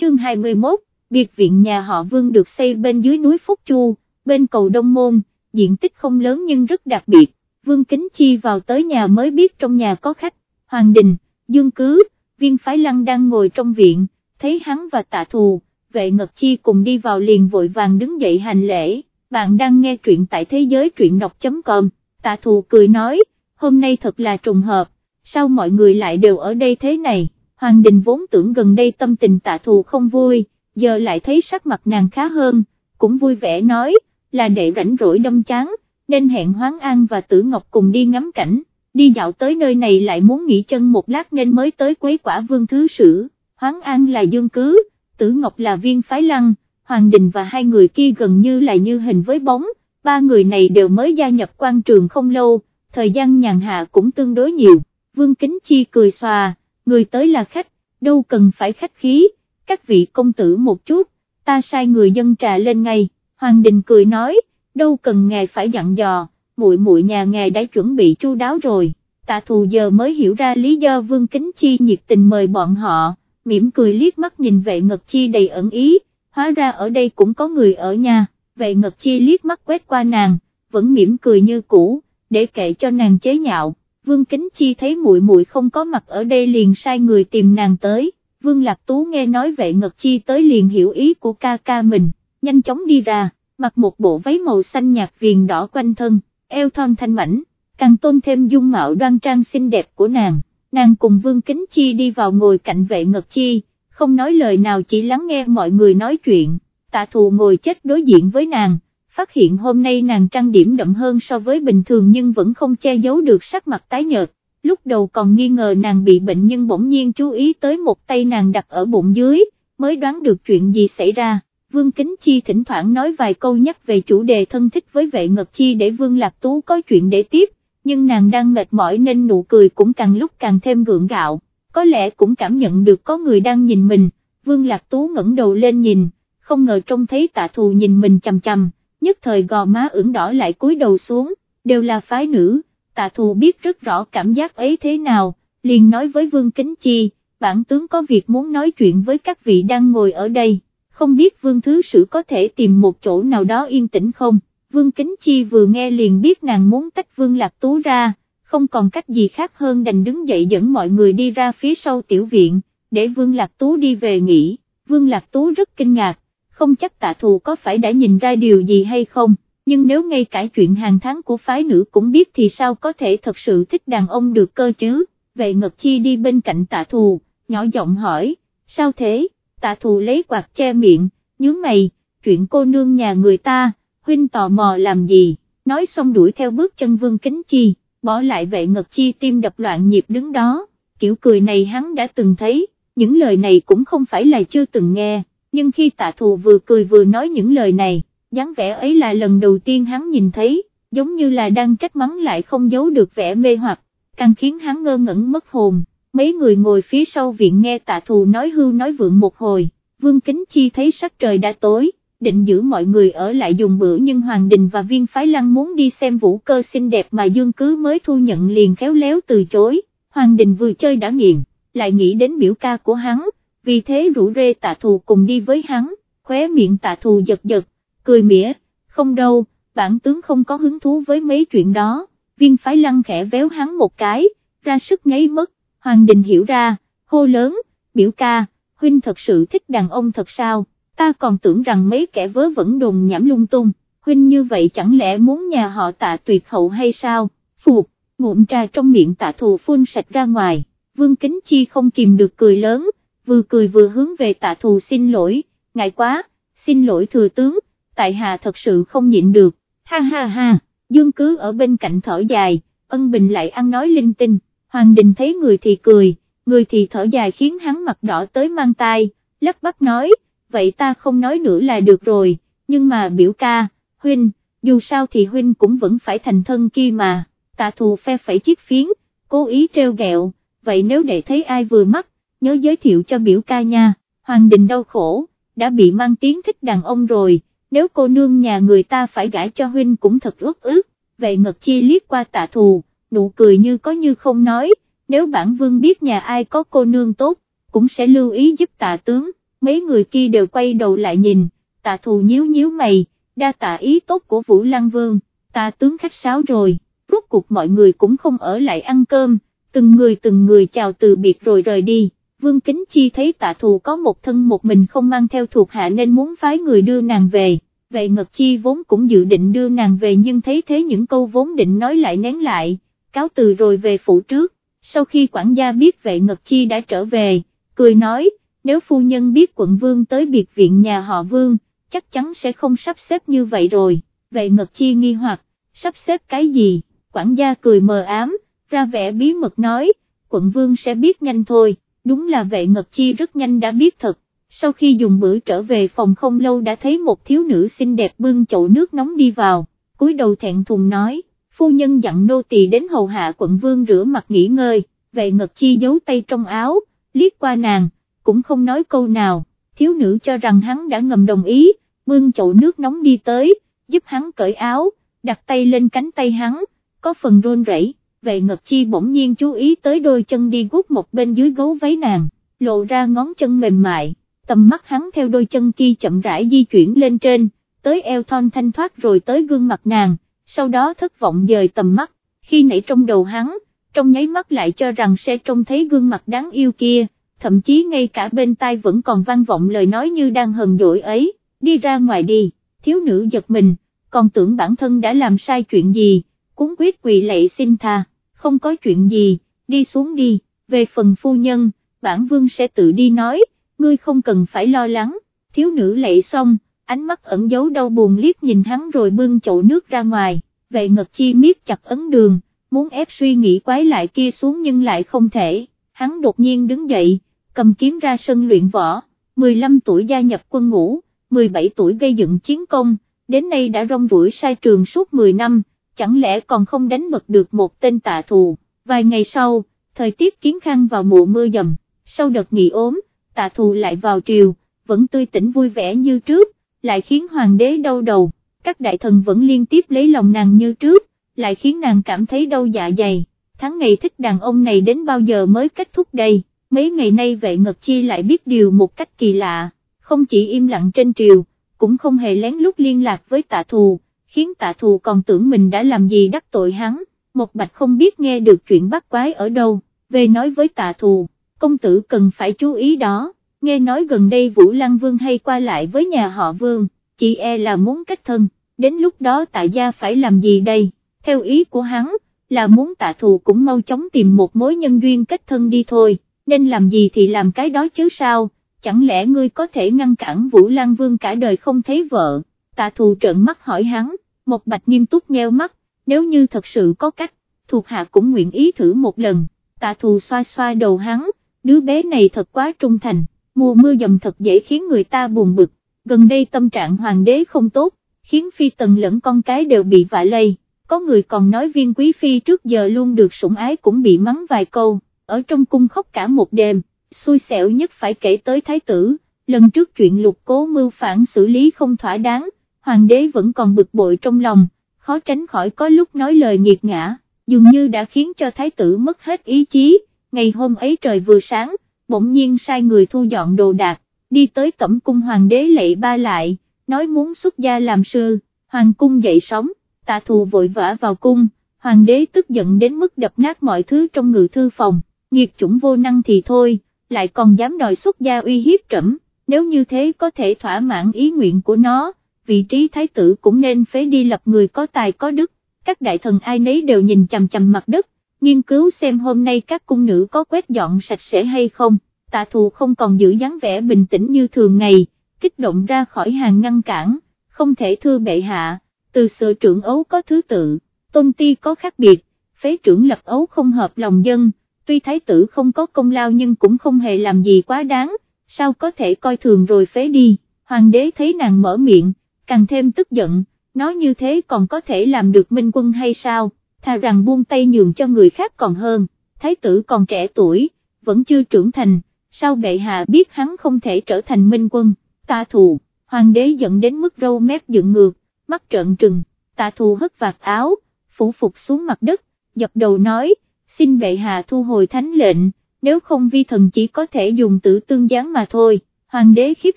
chương 21, biệt viện nhà họ Vương được xây bên dưới núi Phúc Chu, bên cầu Đông Môn, diện tích không lớn nhưng rất đặc biệt, Vương Kính Chi vào tới nhà mới biết trong nhà có khách, Hoàng Đình, Dương Cứ, viên phái lăng đang ngồi trong viện, thấy hắn và tạ thù, vệ ngật chi cùng đi vào liền vội vàng đứng dậy hành lễ, bạn đang nghe truyện tại thế giới truyện đọc.com, tạ thù cười nói, hôm nay thật là trùng hợp, sao mọi người lại đều ở đây thế này, Hoàng Đình vốn tưởng gần đây tâm tình tạ thù không vui, giờ lại thấy sắc mặt nàng khá hơn, cũng vui vẻ nói, là đệ rảnh rỗi đâm chán, nên hẹn Hoáng An và Tử Ngọc cùng đi ngắm cảnh, đi dạo tới nơi này lại muốn nghỉ chân một lát nên mới tới quấy quả vương thứ sử, Hoáng An là dương cứ, Tử Ngọc là viên phái lăng, Hoàng Đình và hai người kia gần như là như hình với bóng, ba người này đều mới gia nhập quan trường không lâu, thời gian nhàn hạ cũng tương đối nhiều, Vương Kính Chi cười xòa, người tới là khách, đâu cần phải khách khí, các vị công tử một chút, ta sai người dân trà lên ngay, Hoàng Đình cười nói, đâu cần ngài phải dặn dò, muội muội nhà ngài đã chuẩn bị chu đáo rồi, tạ thù giờ mới hiểu ra lý do Vương Kính Chi nhiệt tình mời bọn họ, mỉm cười liếc mắt nhìn vệ ngật chi đầy ẩn ý, hóa ra ở đây cũng có người ở nhà, vệ ngật chi liếc mắt quét qua nàng, vẫn mỉm cười như cũ, để kệ cho nàng chế nhạo. Vương Kính Chi thấy muội muội không có mặt ở đây liền sai người tìm nàng tới, Vương Lạc Tú nghe nói vệ Ngật Chi tới liền hiểu ý của ca ca mình, nhanh chóng đi ra, mặc một bộ váy màu xanh nhạt viền đỏ quanh thân, eo thon thanh mảnh, càng tôn thêm dung mạo đoan trang xinh đẹp của nàng, nàng cùng Vương Kính Chi đi vào ngồi cạnh vệ Ngật Chi, không nói lời nào chỉ lắng nghe mọi người nói chuyện, tạ thù ngồi chết đối diện với nàng, phát hiện hôm nay nàng trang điểm đậm hơn so với bình thường nhưng vẫn không che giấu được sắc mặt tái nhợt, lúc đầu còn nghi ngờ nàng bị bệnh nhưng bỗng nhiên chú ý tới một tay nàng đặt ở bụng dưới, mới đoán được chuyện gì xảy ra. Vương Kính Chi thỉnh thoảng nói vài câu nhắc về chủ đề thân thích với vệ ngật chi để Vương Lạc Tú có chuyện để tiếp, nhưng nàng đang mệt mỏi nên nụ cười cũng càng lúc càng thêm gượng gạo, có lẽ cũng cảm nhận được có người đang nhìn mình, Vương Lạc Tú ngẩng đầu lên nhìn, không ngờ trông thấy tạ thù nhìn mình chằm chằm, nhất thời gò má ửng đỏ lại cúi đầu xuống, đều là phái nữ, tạ thù biết rất rõ cảm giác ấy thế nào, liền nói với Vương Kính Chi, bản tướng có việc muốn nói chuyện với các vị đang ngồi ở đây, không biết Vương Thứ Sử có thể tìm một chỗ nào đó yên tĩnh không, Vương Kính Chi vừa nghe liền biết nàng muốn tách Vương Lạc Tú ra, không còn cách gì khác hơn đành đứng dậy dẫn mọi người đi ra phía sau tiểu viện, để Vương Lạc Tú đi về nghỉ, Vương Lạc Tú rất kinh ngạc, không chắc tạ thù có phải đã nhìn ra điều gì hay không, nhưng nếu ngay cả chuyện hàng tháng của phái nữ cũng biết thì sao có thể thật sự thích đàn ông được cơ chứ, vậy Ngật Chi đi bên cạnh tạ thù, nhỏ giọng hỏi, sao thế, tạ thù lấy quạt che miệng, nhướng mày, chuyện cô nương nhà người ta, huynh tò mò làm gì, nói xong đuổi theo bước chân vương kính chi, bỏ lại vệ Ngật Chi tim đập loạn nhịp đứng đó, kiểu cười này hắn đã từng thấy, những lời này cũng không phải là chưa từng nghe nhưng khi tạ thù vừa cười vừa nói những lời này, dáng vẻ ấy là lần đầu tiên hắn nhìn thấy, giống như là đang trách mắng lại không giấu được vẻ mê hoặc, càng khiến hắn ngơ ngẩn mất hồn, mấy người ngồi phía sau viện nghe tạ thù nói hưu nói vượng một hồi, vương kính chi thấy sắc trời đã tối, định giữ mọi người ở lại dùng bữa nhưng Hoàng Đình và viên phái lăng muốn đi xem vũ cơ xinh đẹp mà Dương Cứ mới thu nhận liền khéo léo từ chối, Hoàng Đình vừa chơi đã nghiền, lại nghĩ đến biểu ca của hắn, vì thế rủ rê tạ thù cùng đi với hắn, khóe miệng tạ thù giật giật, cười mỉa, không đâu, bản tướng không có hứng thú với mấy chuyện đó, viên phái lăng khẽ véo hắn một cái, ra sức nháy mất, Hoàng Đình hiểu ra, hô lớn, biểu ca, huynh thật sự thích đàn ông thật sao, ta còn tưởng rằng mấy kẻ vớ vẫn đồn nhảm lung tung, huynh như vậy chẳng lẽ muốn nhà họ tạ tuyệt hậu hay sao, phục, ngụm trà trong miệng tạ thù phun sạch ra ngoài, vương kính chi không kìm được cười lớn, vừa cười vừa hướng về tạ thù xin lỗi, ngại quá, xin lỗi thừa tướng, tại hạ thật sự không nhịn được, ha ha ha, dương cứ ở bên cạnh thở dài, ân bình lại ăn nói linh tinh, hoàng đình thấy người thì cười, người thì thở dài khiến hắn mặt đỏ tới mang tai, lắp bắp nói, vậy ta không nói nữa là được rồi, nhưng mà biểu ca, huynh, dù sao thì huynh cũng vẫn phải thành thân kia mà, tạ thù phe phẩy chiếc phiến, cố ý treo gẹo, vậy nếu để thấy ai vừa mắt, nhớ giới thiệu cho biểu ca nha, Hoàng Đình đau khổ, đã bị mang tiếng thích đàn ông rồi, nếu cô nương nhà người ta phải gãi cho huynh cũng thật ước ước, vệ Ngật Chi liếc qua tạ thù, nụ cười như có như không nói, nếu bản vương biết nhà ai có cô nương tốt, cũng sẽ lưu ý giúp tạ tướng, mấy người kia đều quay đầu lại nhìn, tạ thù nhíu nhíu mày, đa tạ ý tốt của Vũ Lăng Vương, tạ tướng khách sáo rồi, rốt cuộc mọi người cũng không ở lại ăn cơm, từng người từng người chào từ biệt rồi rời đi. Vương Kính Chi thấy tạ thù có một thân một mình không mang theo thuộc hạ nên muốn phái người đưa nàng về, Vệ Ngật Chi vốn cũng dự định đưa nàng về nhưng thấy thế những câu vốn định nói lại nén lại, cáo từ rồi về phủ trước, sau khi quản gia biết vệ Ngật Chi đã trở về, cười nói, nếu phu nhân biết quận vương tới biệt viện nhà họ vương, chắc chắn sẽ không sắp xếp như vậy rồi, vệ Ngật Chi nghi hoặc, sắp xếp cái gì, quản gia cười mờ ám, ra vẻ bí mật nói, quận vương sẽ biết nhanh thôi đúng là vệ ngật chi rất nhanh đã biết thật, sau khi dùng bữa trở về phòng không lâu đã thấy một thiếu nữ xinh đẹp bưng chậu nước nóng đi vào, cúi đầu thẹn thùng nói, phu nhân dặn nô tỳ đến hầu hạ quận vương rửa mặt nghỉ ngơi, vệ ngật chi giấu tay trong áo, liếc qua nàng, cũng không nói câu nào, thiếu nữ cho rằng hắn đã ngầm đồng ý, bưng chậu nước nóng đi tới, giúp hắn cởi áo, đặt tay lên cánh tay hắn, có phần run rẩy vệ ngật chi bỗng nhiên chú ý tới đôi chân đi guốc một bên dưới gấu váy nàng, lộ ra ngón chân mềm mại, tầm mắt hắn theo đôi chân kia chậm rãi di chuyển lên trên, tới eo thon thanh thoát rồi tới gương mặt nàng, sau đó thất vọng dời tầm mắt, khi nãy trong đầu hắn, trong nháy mắt lại cho rằng sẽ trông thấy gương mặt đáng yêu kia, thậm chí ngay cả bên tai vẫn còn vang vọng lời nói như đang hờn dỗi ấy, đi ra ngoài đi, thiếu nữ giật mình, còn tưởng bản thân đã làm sai chuyện gì, cuốn quyết quỳ lạy xin tha không có chuyện gì, đi xuống đi, về phần phu nhân, bản vương sẽ tự đi nói, ngươi không cần phải lo lắng, thiếu nữ lệ xong, ánh mắt ẩn giấu đau buồn liếc nhìn hắn rồi bưng chậu nước ra ngoài, vệ ngật chi miết chặt ấn đường, muốn ép suy nghĩ quái lại kia xuống nhưng lại không thể, hắn đột nhiên đứng dậy, cầm kiếm ra sân luyện võ, 15 tuổi gia nhập quân ngũ, 17 tuổi gây dựng chiến công, đến nay đã rong ruổi sai trường suốt 10 năm, chẳng lẽ còn không đánh bật được một tên tạ thù, vài ngày sau, thời tiết kiến khăn vào mùa mưa dầm, sau đợt nghỉ ốm, tạ thù lại vào triều, vẫn tươi tỉnh vui vẻ như trước, lại khiến hoàng đế đau đầu, các đại thần vẫn liên tiếp lấy lòng nàng như trước, lại khiến nàng cảm thấy đau dạ dày, tháng ngày thích đàn ông này đến bao giờ mới kết thúc đây, mấy ngày nay vệ ngật chi lại biết điều một cách kỳ lạ, không chỉ im lặng trên triều, cũng không hề lén lút liên lạc với tạ thù, khiến tạ thù còn tưởng mình đã làm gì đắc tội hắn, một bạch không biết nghe được chuyện bắt quái ở đâu, về nói với tạ thù, công tử cần phải chú ý đó, nghe nói gần đây Vũ Lăng Vương hay qua lại với nhà họ Vương, chị e là muốn kết thân, đến lúc đó tạ gia phải làm gì đây, theo ý của hắn, là muốn tạ thù cũng mau chóng tìm một mối nhân duyên kết thân đi thôi, nên làm gì thì làm cái đó chứ sao, chẳng lẽ ngươi có thể ngăn cản Vũ Lăng Vương cả đời không thấy vợ, tạ thù trợn mắt hỏi hắn, một bạch nghiêm túc nheo mắt, nếu như thật sự có cách, thuộc hạ cũng nguyện ý thử một lần, tạ thù xoa xoa đầu hắn, đứa bé này thật quá trung thành, mùa mưa dầm thật dễ khiến người ta buồn bực, gần đây tâm trạng hoàng đế không tốt, khiến phi tần lẫn con cái đều bị vạ lây, có người còn nói viên quý phi trước giờ luôn được sủng ái cũng bị mắng vài câu, ở trong cung khóc cả một đêm, xui xẻo nhất phải kể tới thái tử, lần trước chuyện lục cố mưu phản xử lý không thỏa đáng, hoàng đế vẫn còn bực bội trong lòng, khó tránh khỏi có lúc nói lời nghiệt ngã, dường như đã khiến cho thái tử mất hết ý chí, ngày hôm ấy trời vừa sáng, bỗng nhiên sai người thu dọn đồ đạc, đi tới cẩm cung hoàng đế lệ ba lại, nói muốn xuất gia làm sư, hoàng cung dậy sóng, tạ thù vội vã vào cung, hoàng đế tức giận đến mức đập nát mọi thứ trong ngự thư phòng, nghiệt chủng vô năng thì thôi, lại còn dám đòi xuất gia uy hiếp trẫm, nếu như thế có thể thỏa mãn ý nguyện của nó vị trí thái tử cũng nên phế đi lập người có tài có đức, các đại thần ai nấy đều nhìn chằm chằm mặt đất, nghiên cứu xem hôm nay các cung nữ có quét dọn sạch sẽ hay không, tạ thù không còn giữ dáng vẻ bình tĩnh như thường ngày, kích động ra khỏi hàng ngăn cản, không thể thưa bệ hạ, từ sự trưởng ấu có thứ tự, tôn ti có khác biệt, phế trưởng lập ấu không hợp lòng dân, tuy thái tử không có công lao nhưng cũng không hề làm gì quá đáng, sao có thể coi thường rồi phế đi, hoàng đế thấy nàng mở miệng, càng thêm tức giận, nói như thế còn có thể làm được minh quân hay sao, thà rằng buông tay nhường cho người khác còn hơn, thái tử còn trẻ tuổi, vẫn chưa trưởng thành, sao bệ hạ biết hắn không thể trở thành minh quân, tạ thù, hoàng đế giận đến mức râu mép dựng ngược, mắt trợn trừng, tạ thù hất vạt áo, phủ phục xuống mặt đất, dập đầu nói, xin bệ hạ thu hồi thánh lệnh, nếu không vi thần chỉ có thể dùng tử tương gián mà thôi, hoàng đế khiếp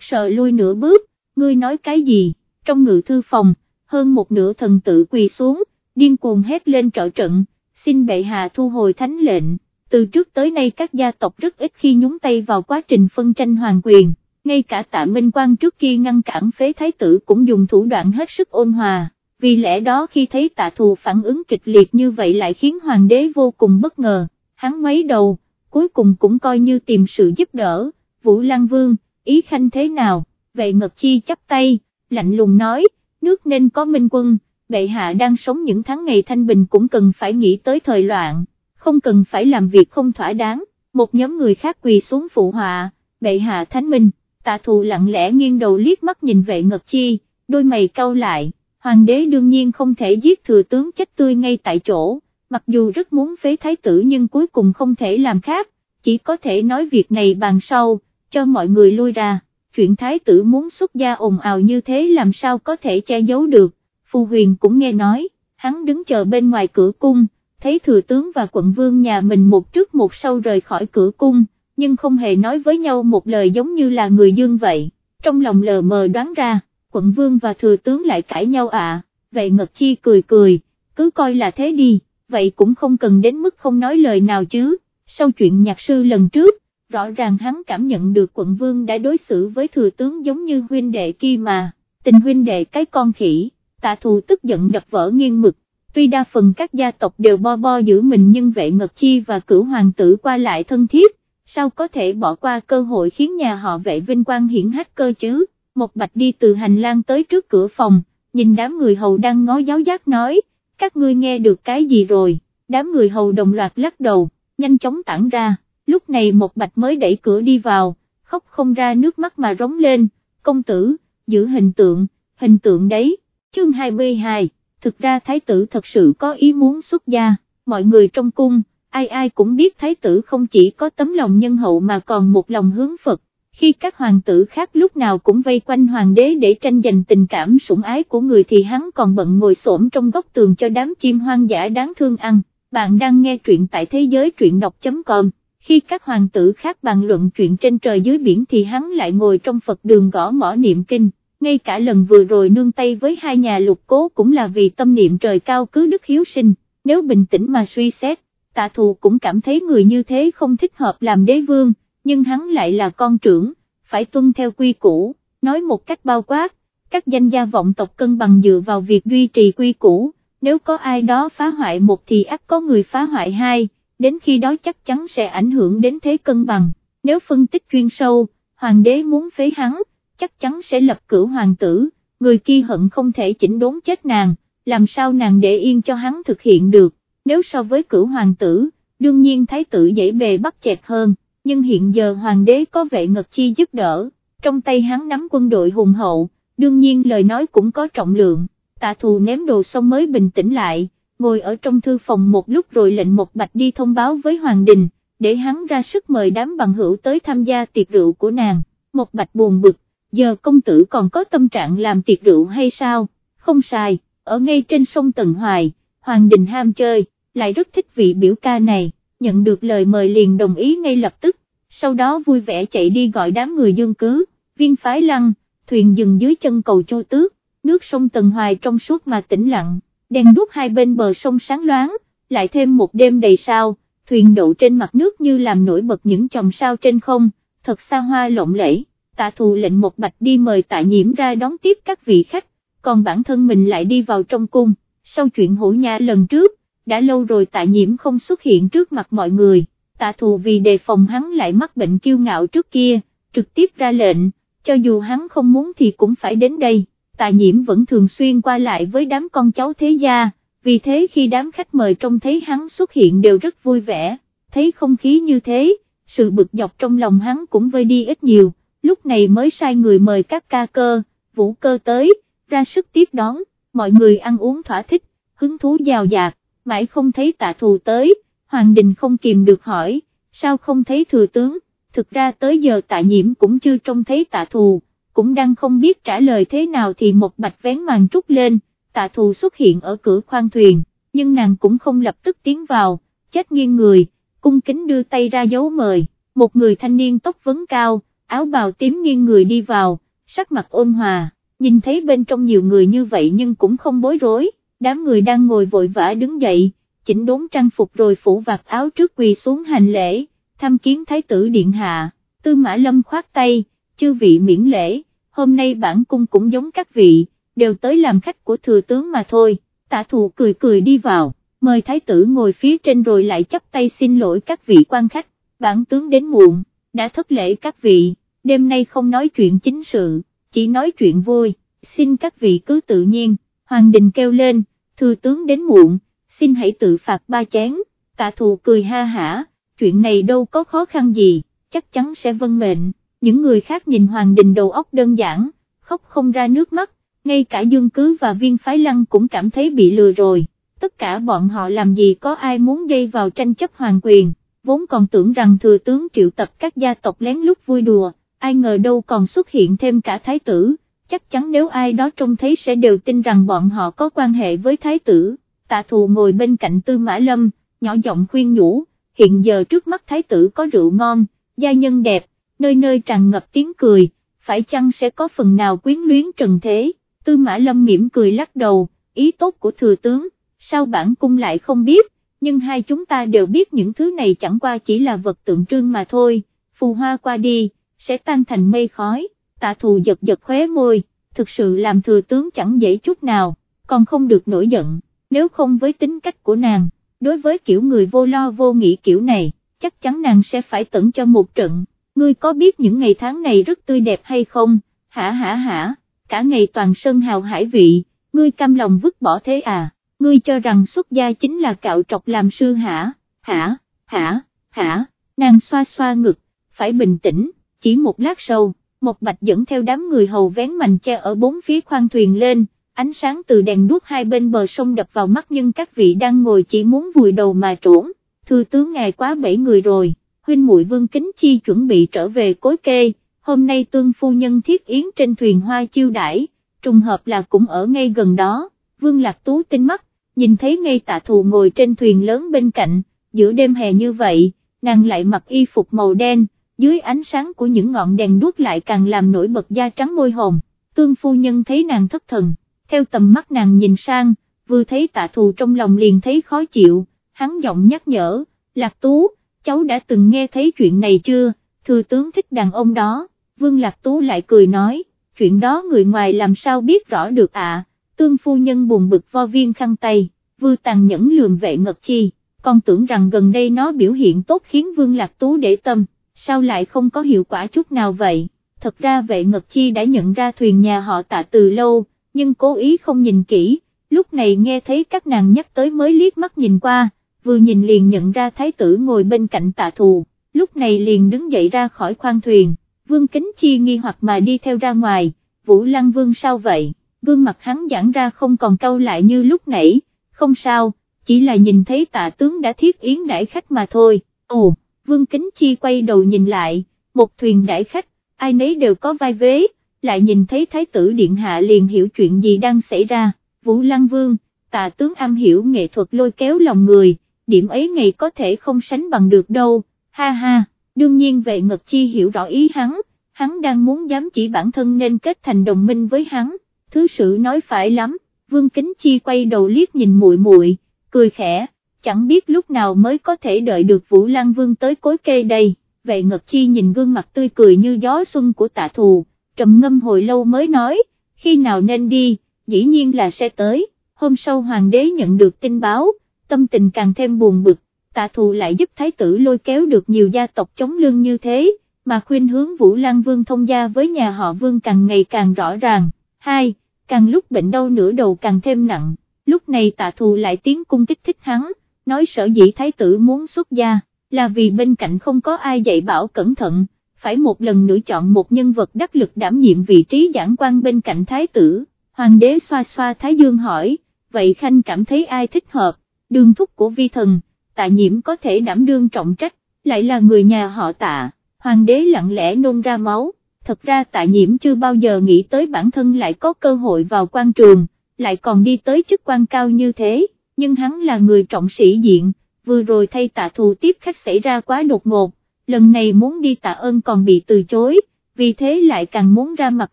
sợ lui nửa bước, ngươi nói cái gì, trong ngự thư phòng, hơn một nửa thần tử quỳ xuống, điên cuồng hét lên trợ trận, xin bệ hạ thu hồi thánh lệnh, từ trước tới nay các gia tộc rất ít khi nhúng tay vào quá trình phân tranh hoàng quyền, ngay cả tạ Minh Quang trước khi ngăn cản phế thái tử cũng dùng thủ đoạn hết sức ôn hòa, vì lẽ đó khi thấy tạ thù phản ứng kịch liệt như vậy lại khiến hoàng đế vô cùng bất ngờ, hắn mấy đầu, cuối cùng cũng coi như tìm sự giúp đỡ, Vũ Lăng Vương, ý khanh thế nào, vệ ngật chi chắp tay, lạnh lùng nói, nước nên có minh quân, bệ hạ đang sống những tháng ngày thanh bình cũng cần phải nghĩ tới thời loạn, không cần phải làm việc không thỏa đáng, một nhóm người khác quỳ xuống phụ họa, bệ hạ thánh minh, tạ thù lặng lẽ nghiêng đầu liếc mắt nhìn vệ ngật chi, đôi mày cau lại, hoàng đế đương nhiên không thể giết thừa tướng chết tươi ngay tại chỗ, mặc dù rất muốn phế thái tử nhưng cuối cùng không thể làm khác, chỉ có thể nói việc này bàn sau, cho mọi người lui ra, chuyện thái tử muốn xuất gia ồn ào như thế làm sao có thể che giấu được, Phù Huyền cũng nghe nói, hắn đứng chờ bên ngoài cửa cung, thấy thừa tướng và quận vương nhà mình một trước một sau rời khỏi cửa cung, nhưng không hề nói với nhau một lời giống như là người dương vậy, trong lòng lờ mờ đoán ra, quận vương và thừa tướng lại cãi nhau ạ, à. vậy Ngật Chi cười cười, cứ coi là thế đi, vậy cũng không cần đến mức không nói lời nào chứ, sau chuyện nhạc sư lần trước, rõ ràng hắn cảm nhận được quận vương đã đối xử với thừa tướng giống như huynh đệ kia mà, tình huynh đệ cái con khỉ, tạ thù tức giận đập vỡ nghiêng mực, tuy đa phần các gia tộc đều bo bo giữ mình nhưng vệ ngật chi và cửu hoàng tử qua lại thân thiết, sao có thể bỏ qua cơ hội khiến nhà họ vệ vinh quang hiển hách cơ chứ, một bạch đi từ hành lang tới trước cửa phòng, nhìn đám người hầu đang ngó giáo giác nói, các ngươi nghe được cái gì rồi, đám người hầu đồng loạt lắc đầu, nhanh chóng tản ra lúc này một bạch mới đẩy cửa đi vào, khóc không ra nước mắt mà rống lên, công tử, giữ hình tượng, hình tượng đấy, chương 22, thực ra thái tử thật sự có ý muốn xuất gia, mọi người trong cung, ai ai cũng biết thái tử không chỉ có tấm lòng nhân hậu mà còn một lòng hướng Phật, khi các hoàng tử khác lúc nào cũng vây quanh hoàng đế để tranh giành tình cảm sủng ái của người thì hắn còn bận ngồi xổm trong góc tường cho đám chim hoang dã đáng thương ăn, bạn đang nghe truyện tại thế giới truyện đọc.com khi các hoàng tử khác bàn luận chuyện trên trời dưới biển thì hắn lại ngồi trong Phật đường gõ mỏ niệm kinh, ngay cả lần vừa rồi nương tay với hai nhà lục cố cũng là vì tâm niệm trời cao cứ đức hiếu sinh, nếu bình tĩnh mà suy xét, tạ thù cũng cảm thấy người như thế không thích hợp làm đế vương, nhưng hắn lại là con trưởng, phải tuân theo quy củ, nói một cách bao quát, các danh gia vọng tộc cân bằng dựa vào việc duy trì quy củ, nếu có ai đó phá hoại một thì ắt có người phá hoại hai đến khi đó chắc chắn sẽ ảnh hưởng đến thế cân bằng, nếu phân tích chuyên sâu, hoàng đế muốn phế hắn, chắc chắn sẽ lập cửu hoàng tử, người kia hận không thể chỉnh đốn chết nàng, làm sao nàng để yên cho hắn thực hiện được, nếu so với cửu hoàng tử, đương nhiên thái tử dễ bề bắt chẹt hơn, nhưng hiện giờ hoàng đế có vệ ngật chi giúp đỡ, trong tay hắn nắm quân đội hùng hậu, đương nhiên lời nói cũng có trọng lượng, tạ thù ném đồ xong mới bình tĩnh lại ngồi ở trong thư phòng một lúc rồi lệnh một bạch đi thông báo với Hoàng Đình, để hắn ra sức mời đám bằng hữu tới tham gia tiệc rượu của nàng, một bạch buồn bực, giờ công tử còn có tâm trạng làm tiệc rượu hay sao, không sai, ở ngay trên sông Tần Hoài, Hoàng Đình ham chơi, lại rất thích vị biểu ca này, nhận được lời mời liền đồng ý ngay lập tức, sau đó vui vẻ chạy đi gọi đám người dương cứ, viên phái lăng, thuyền dừng dưới chân cầu Chu Tước, nước sông Tần Hoài trong suốt mà tĩnh lặng đèn đuốc hai bên bờ sông sáng loáng, lại thêm một đêm đầy sao, thuyền đậu trên mặt nước như làm nổi bật những chòm sao trên không, thật xa hoa lộng lẫy, tạ thù lệnh một bạch đi mời tạ nhiễm ra đón tiếp các vị khách, còn bản thân mình lại đi vào trong cung, sau chuyện hổ nhà lần trước, đã lâu rồi tạ nhiễm không xuất hiện trước mặt mọi người, tạ thù vì đề phòng hắn lại mắc bệnh kiêu ngạo trước kia, trực tiếp ra lệnh, cho dù hắn không muốn thì cũng phải đến đây tạ nhiễm vẫn thường xuyên qua lại với đám con cháu thế gia, vì thế khi đám khách mời trông thấy hắn xuất hiện đều rất vui vẻ, thấy không khí như thế, sự bực dọc trong lòng hắn cũng vơi đi ít nhiều, lúc này mới sai người mời các ca cơ, vũ cơ tới, ra sức tiếp đón, mọi người ăn uống thỏa thích, hứng thú giàu dạt, mãi không thấy tạ thù tới, Hoàng Đình không kìm được hỏi, sao không thấy thừa tướng, thực ra tới giờ tạ nhiễm cũng chưa trông thấy tạ thù cũng đang không biết trả lời thế nào thì một bạch vén màn trúc lên, tạ thù xuất hiện ở cửa khoang thuyền, nhưng nàng cũng không lập tức tiến vào, chết nghiêng người, cung kính đưa tay ra dấu mời, một người thanh niên tóc vấn cao, áo bào tím nghiêng người đi vào, sắc mặt ôn hòa, nhìn thấy bên trong nhiều người như vậy nhưng cũng không bối rối, đám người đang ngồi vội vã đứng dậy, chỉnh đốn trang phục rồi phủ vạt áo trước quỳ xuống hành lễ, thăm kiến thái tử điện hạ, tư mã lâm khoát tay, chư vị miễn lễ, hôm nay bản cung cũng giống các vị, đều tới làm khách của thừa tướng mà thôi, tạ thù cười cười đi vào, mời thái tử ngồi phía trên rồi lại chắp tay xin lỗi các vị quan khách, bản tướng đến muộn, đã thất lễ các vị, đêm nay không nói chuyện chính sự, chỉ nói chuyện vui, xin các vị cứ tự nhiên, hoàng đình kêu lên, thừa tướng đến muộn, xin hãy tự phạt ba chén, tạ thù cười ha hả, chuyện này đâu có khó khăn gì, chắc chắn sẽ vân mệnh, những người khác nhìn hoàng đình đầu óc đơn giản, khóc không ra nước mắt, ngay cả Dương Cứ và Viên Phái Lăng cũng cảm thấy bị lừa rồi, tất cả bọn họ làm gì có ai muốn dây vào tranh chấp hoàng quyền, vốn còn tưởng rằng thừa tướng triệu tập các gia tộc lén lút vui đùa, ai ngờ đâu còn xuất hiện thêm cả thái tử, chắc chắn nếu ai đó trông thấy sẽ đều tin rằng bọn họ có quan hệ với thái tử, tạ thù ngồi bên cạnh tư mã lâm, nhỏ giọng khuyên nhủ, hiện giờ trước mắt thái tử có rượu ngon, gia nhân đẹp, nơi nơi tràn ngập tiếng cười, phải chăng sẽ có phần nào quyến luyến trần thế, tư mã lâm mỉm cười lắc đầu, ý tốt của thừa tướng, sao bản cung lại không biết, nhưng hai chúng ta đều biết những thứ này chẳng qua chỉ là vật tượng trưng mà thôi, phù hoa qua đi, sẽ tan thành mây khói, tạ thù giật giật khóe môi, thực sự làm thừa tướng chẳng dễ chút nào, còn không được nổi giận, nếu không với tính cách của nàng, đối với kiểu người vô lo vô nghĩ kiểu này, chắc chắn nàng sẽ phải tận cho một trận, ngươi có biết những ngày tháng này rất tươi đẹp hay không, hả hả hả, cả ngày toàn sân hào hải vị, ngươi cam lòng vứt bỏ thế à, ngươi cho rằng xuất gia chính là cạo trọc làm sư hả, hả, hả, hả, nàng xoa xoa ngực, phải bình tĩnh, chỉ một lát sau, một bạch dẫn theo đám người hầu vén mành che ở bốn phía khoang thuyền lên, ánh sáng từ đèn đuốc hai bên bờ sông đập vào mắt nhưng các vị đang ngồi chỉ muốn vùi đầu mà trốn, thư tướng ngài quá bảy người rồi, huynh muội vương kính chi chuẩn bị trở về cối kê, hôm nay tương phu nhân thiết yến trên thuyền hoa chiêu đãi, trùng hợp là cũng ở ngay gần đó, vương lạc tú tinh mắt, nhìn thấy ngay tạ thù ngồi trên thuyền lớn bên cạnh, giữa đêm hè như vậy, nàng lại mặc y phục màu đen, dưới ánh sáng của những ngọn đèn đuốc lại càng làm nổi bật da trắng môi hồng, tương phu nhân thấy nàng thất thần, theo tầm mắt nàng nhìn sang, vừa thấy tạ thù trong lòng liền thấy khó chịu, hắn giọng nhắc nhở, Lạc Tú, cháu đã từng nghe thấy chuyện này chưa, thừa tướng thích đàn ông đó, Vương Lạc Tú lại cười nói, chuyện đó người ngoài làm sao biết rõ được ạ, tương phu nhân buồn bực vo viên khăn tay, vừa tàn nhẫn lườm vệ ngật chi, còn tưởng rằng gần đây nó biểu hiện tốt khiến Vương Lạc Tú để tâm sao lại không có hiệu quả chút nào vậy, thật ra vệ ngật chi đã nhận ra thuyền nhà họ tạ từ lâu, nhưng cố ý không nhìn kỹ, lúc này nghe thấy các nàng nhắc tới mới liếc mắt nhìn qua, vừa nhìn liền nhận ra thái tử ngồi bên cạnh tạ thù, lúc này liền đứng dậy ra khỏi khoang thuyền, vương kính chi nghi hoặc mà đi theo ra ngoài, vũ lăng vương sao vậy, gương mặt hắn giãn ra không còn câu lại như lúc nãy, không sao, chỉ là nhìn thấy tạ tướng đã thiết yến đãi khách mà thôi, ồ. Vương Kính Chi quay đầu nhìn lại, một thuyền đại khách, ai nấy đều có vai vế, lại nhìn thấy Thái tử Điện Hạ liền hiểu chuyện gì đang xảy ra, Vũ Lăng Vương, tạ tướng am hiểu nghệ thuật lôi kéo lòng người, điểm ấy ngày có thể không sánh bằng được đâu, ha ha, đương nhiên vệ ngật chi hiểu rõ ý hắn, hắn đang muốn dám chỉ bản thân nên kết thành đồng minh với hắn, thứ sự nói phải lắm, Vương Kính Chi quay đầu liếc nhìn muội muội, cười khẽ chẳng biết lúc nào mới có thể đợi được Vũ Lăng Vương tới cối kê đây, vệ ngật chi nhìn gương mặt tươi cười như gió xuân của tạ thù, trầm ngâm hồi lâu mới nói, khi nào nên đi, dĩ nhiên là sẽ tới, hôm sau hoàng đế nhận được tin báo, tâm tình càng thêm buồn bực, tạ thù lại giúp thái tử lôi kéo được nhiều gia tộc chống lưng như thế, mà khuyên hướng Vũ Lăng Vương thông gia với nhà họ Vương càng ngày càng rõ ràng, hai, càng lúc bệnh đau nửa đầu càng thêm nặng, lúc này tạ thù lại tiến cung kích thích hắn, nói sở dĩ thái tử muốn xuất gia, là vì bên cạnh không có ai dạy bảo cẩn thận, phải một lần nữa chọn một nhân vật đắc lực đảm nhiệm vị trí giảng quan bên cạnh thái tử, hoàng đế xoa xoa thái dương hỏi, vậy Khanh cảm thấy ai thích hợp, đường thúc của vi thần, tạ nhiễm có thể đảm đương trọng trách, lại là người nhà họ tạ, hoàng đế lặng lẽ nôn ra máu, thật ra tạ nhiễm chưa bao giờ nghĩ tới bản thân lại có cơ hội vào quan trường, lại còn đi tới chức quan cao như thế nhưng hắn là người trọng sĩ diện, vừa rồi thay tạ thù tiếp khách xảy ra quá đột ngột, lần này muốn đi tạ ơn còn bị từ chối, vì thế lại càng muốn ra mặt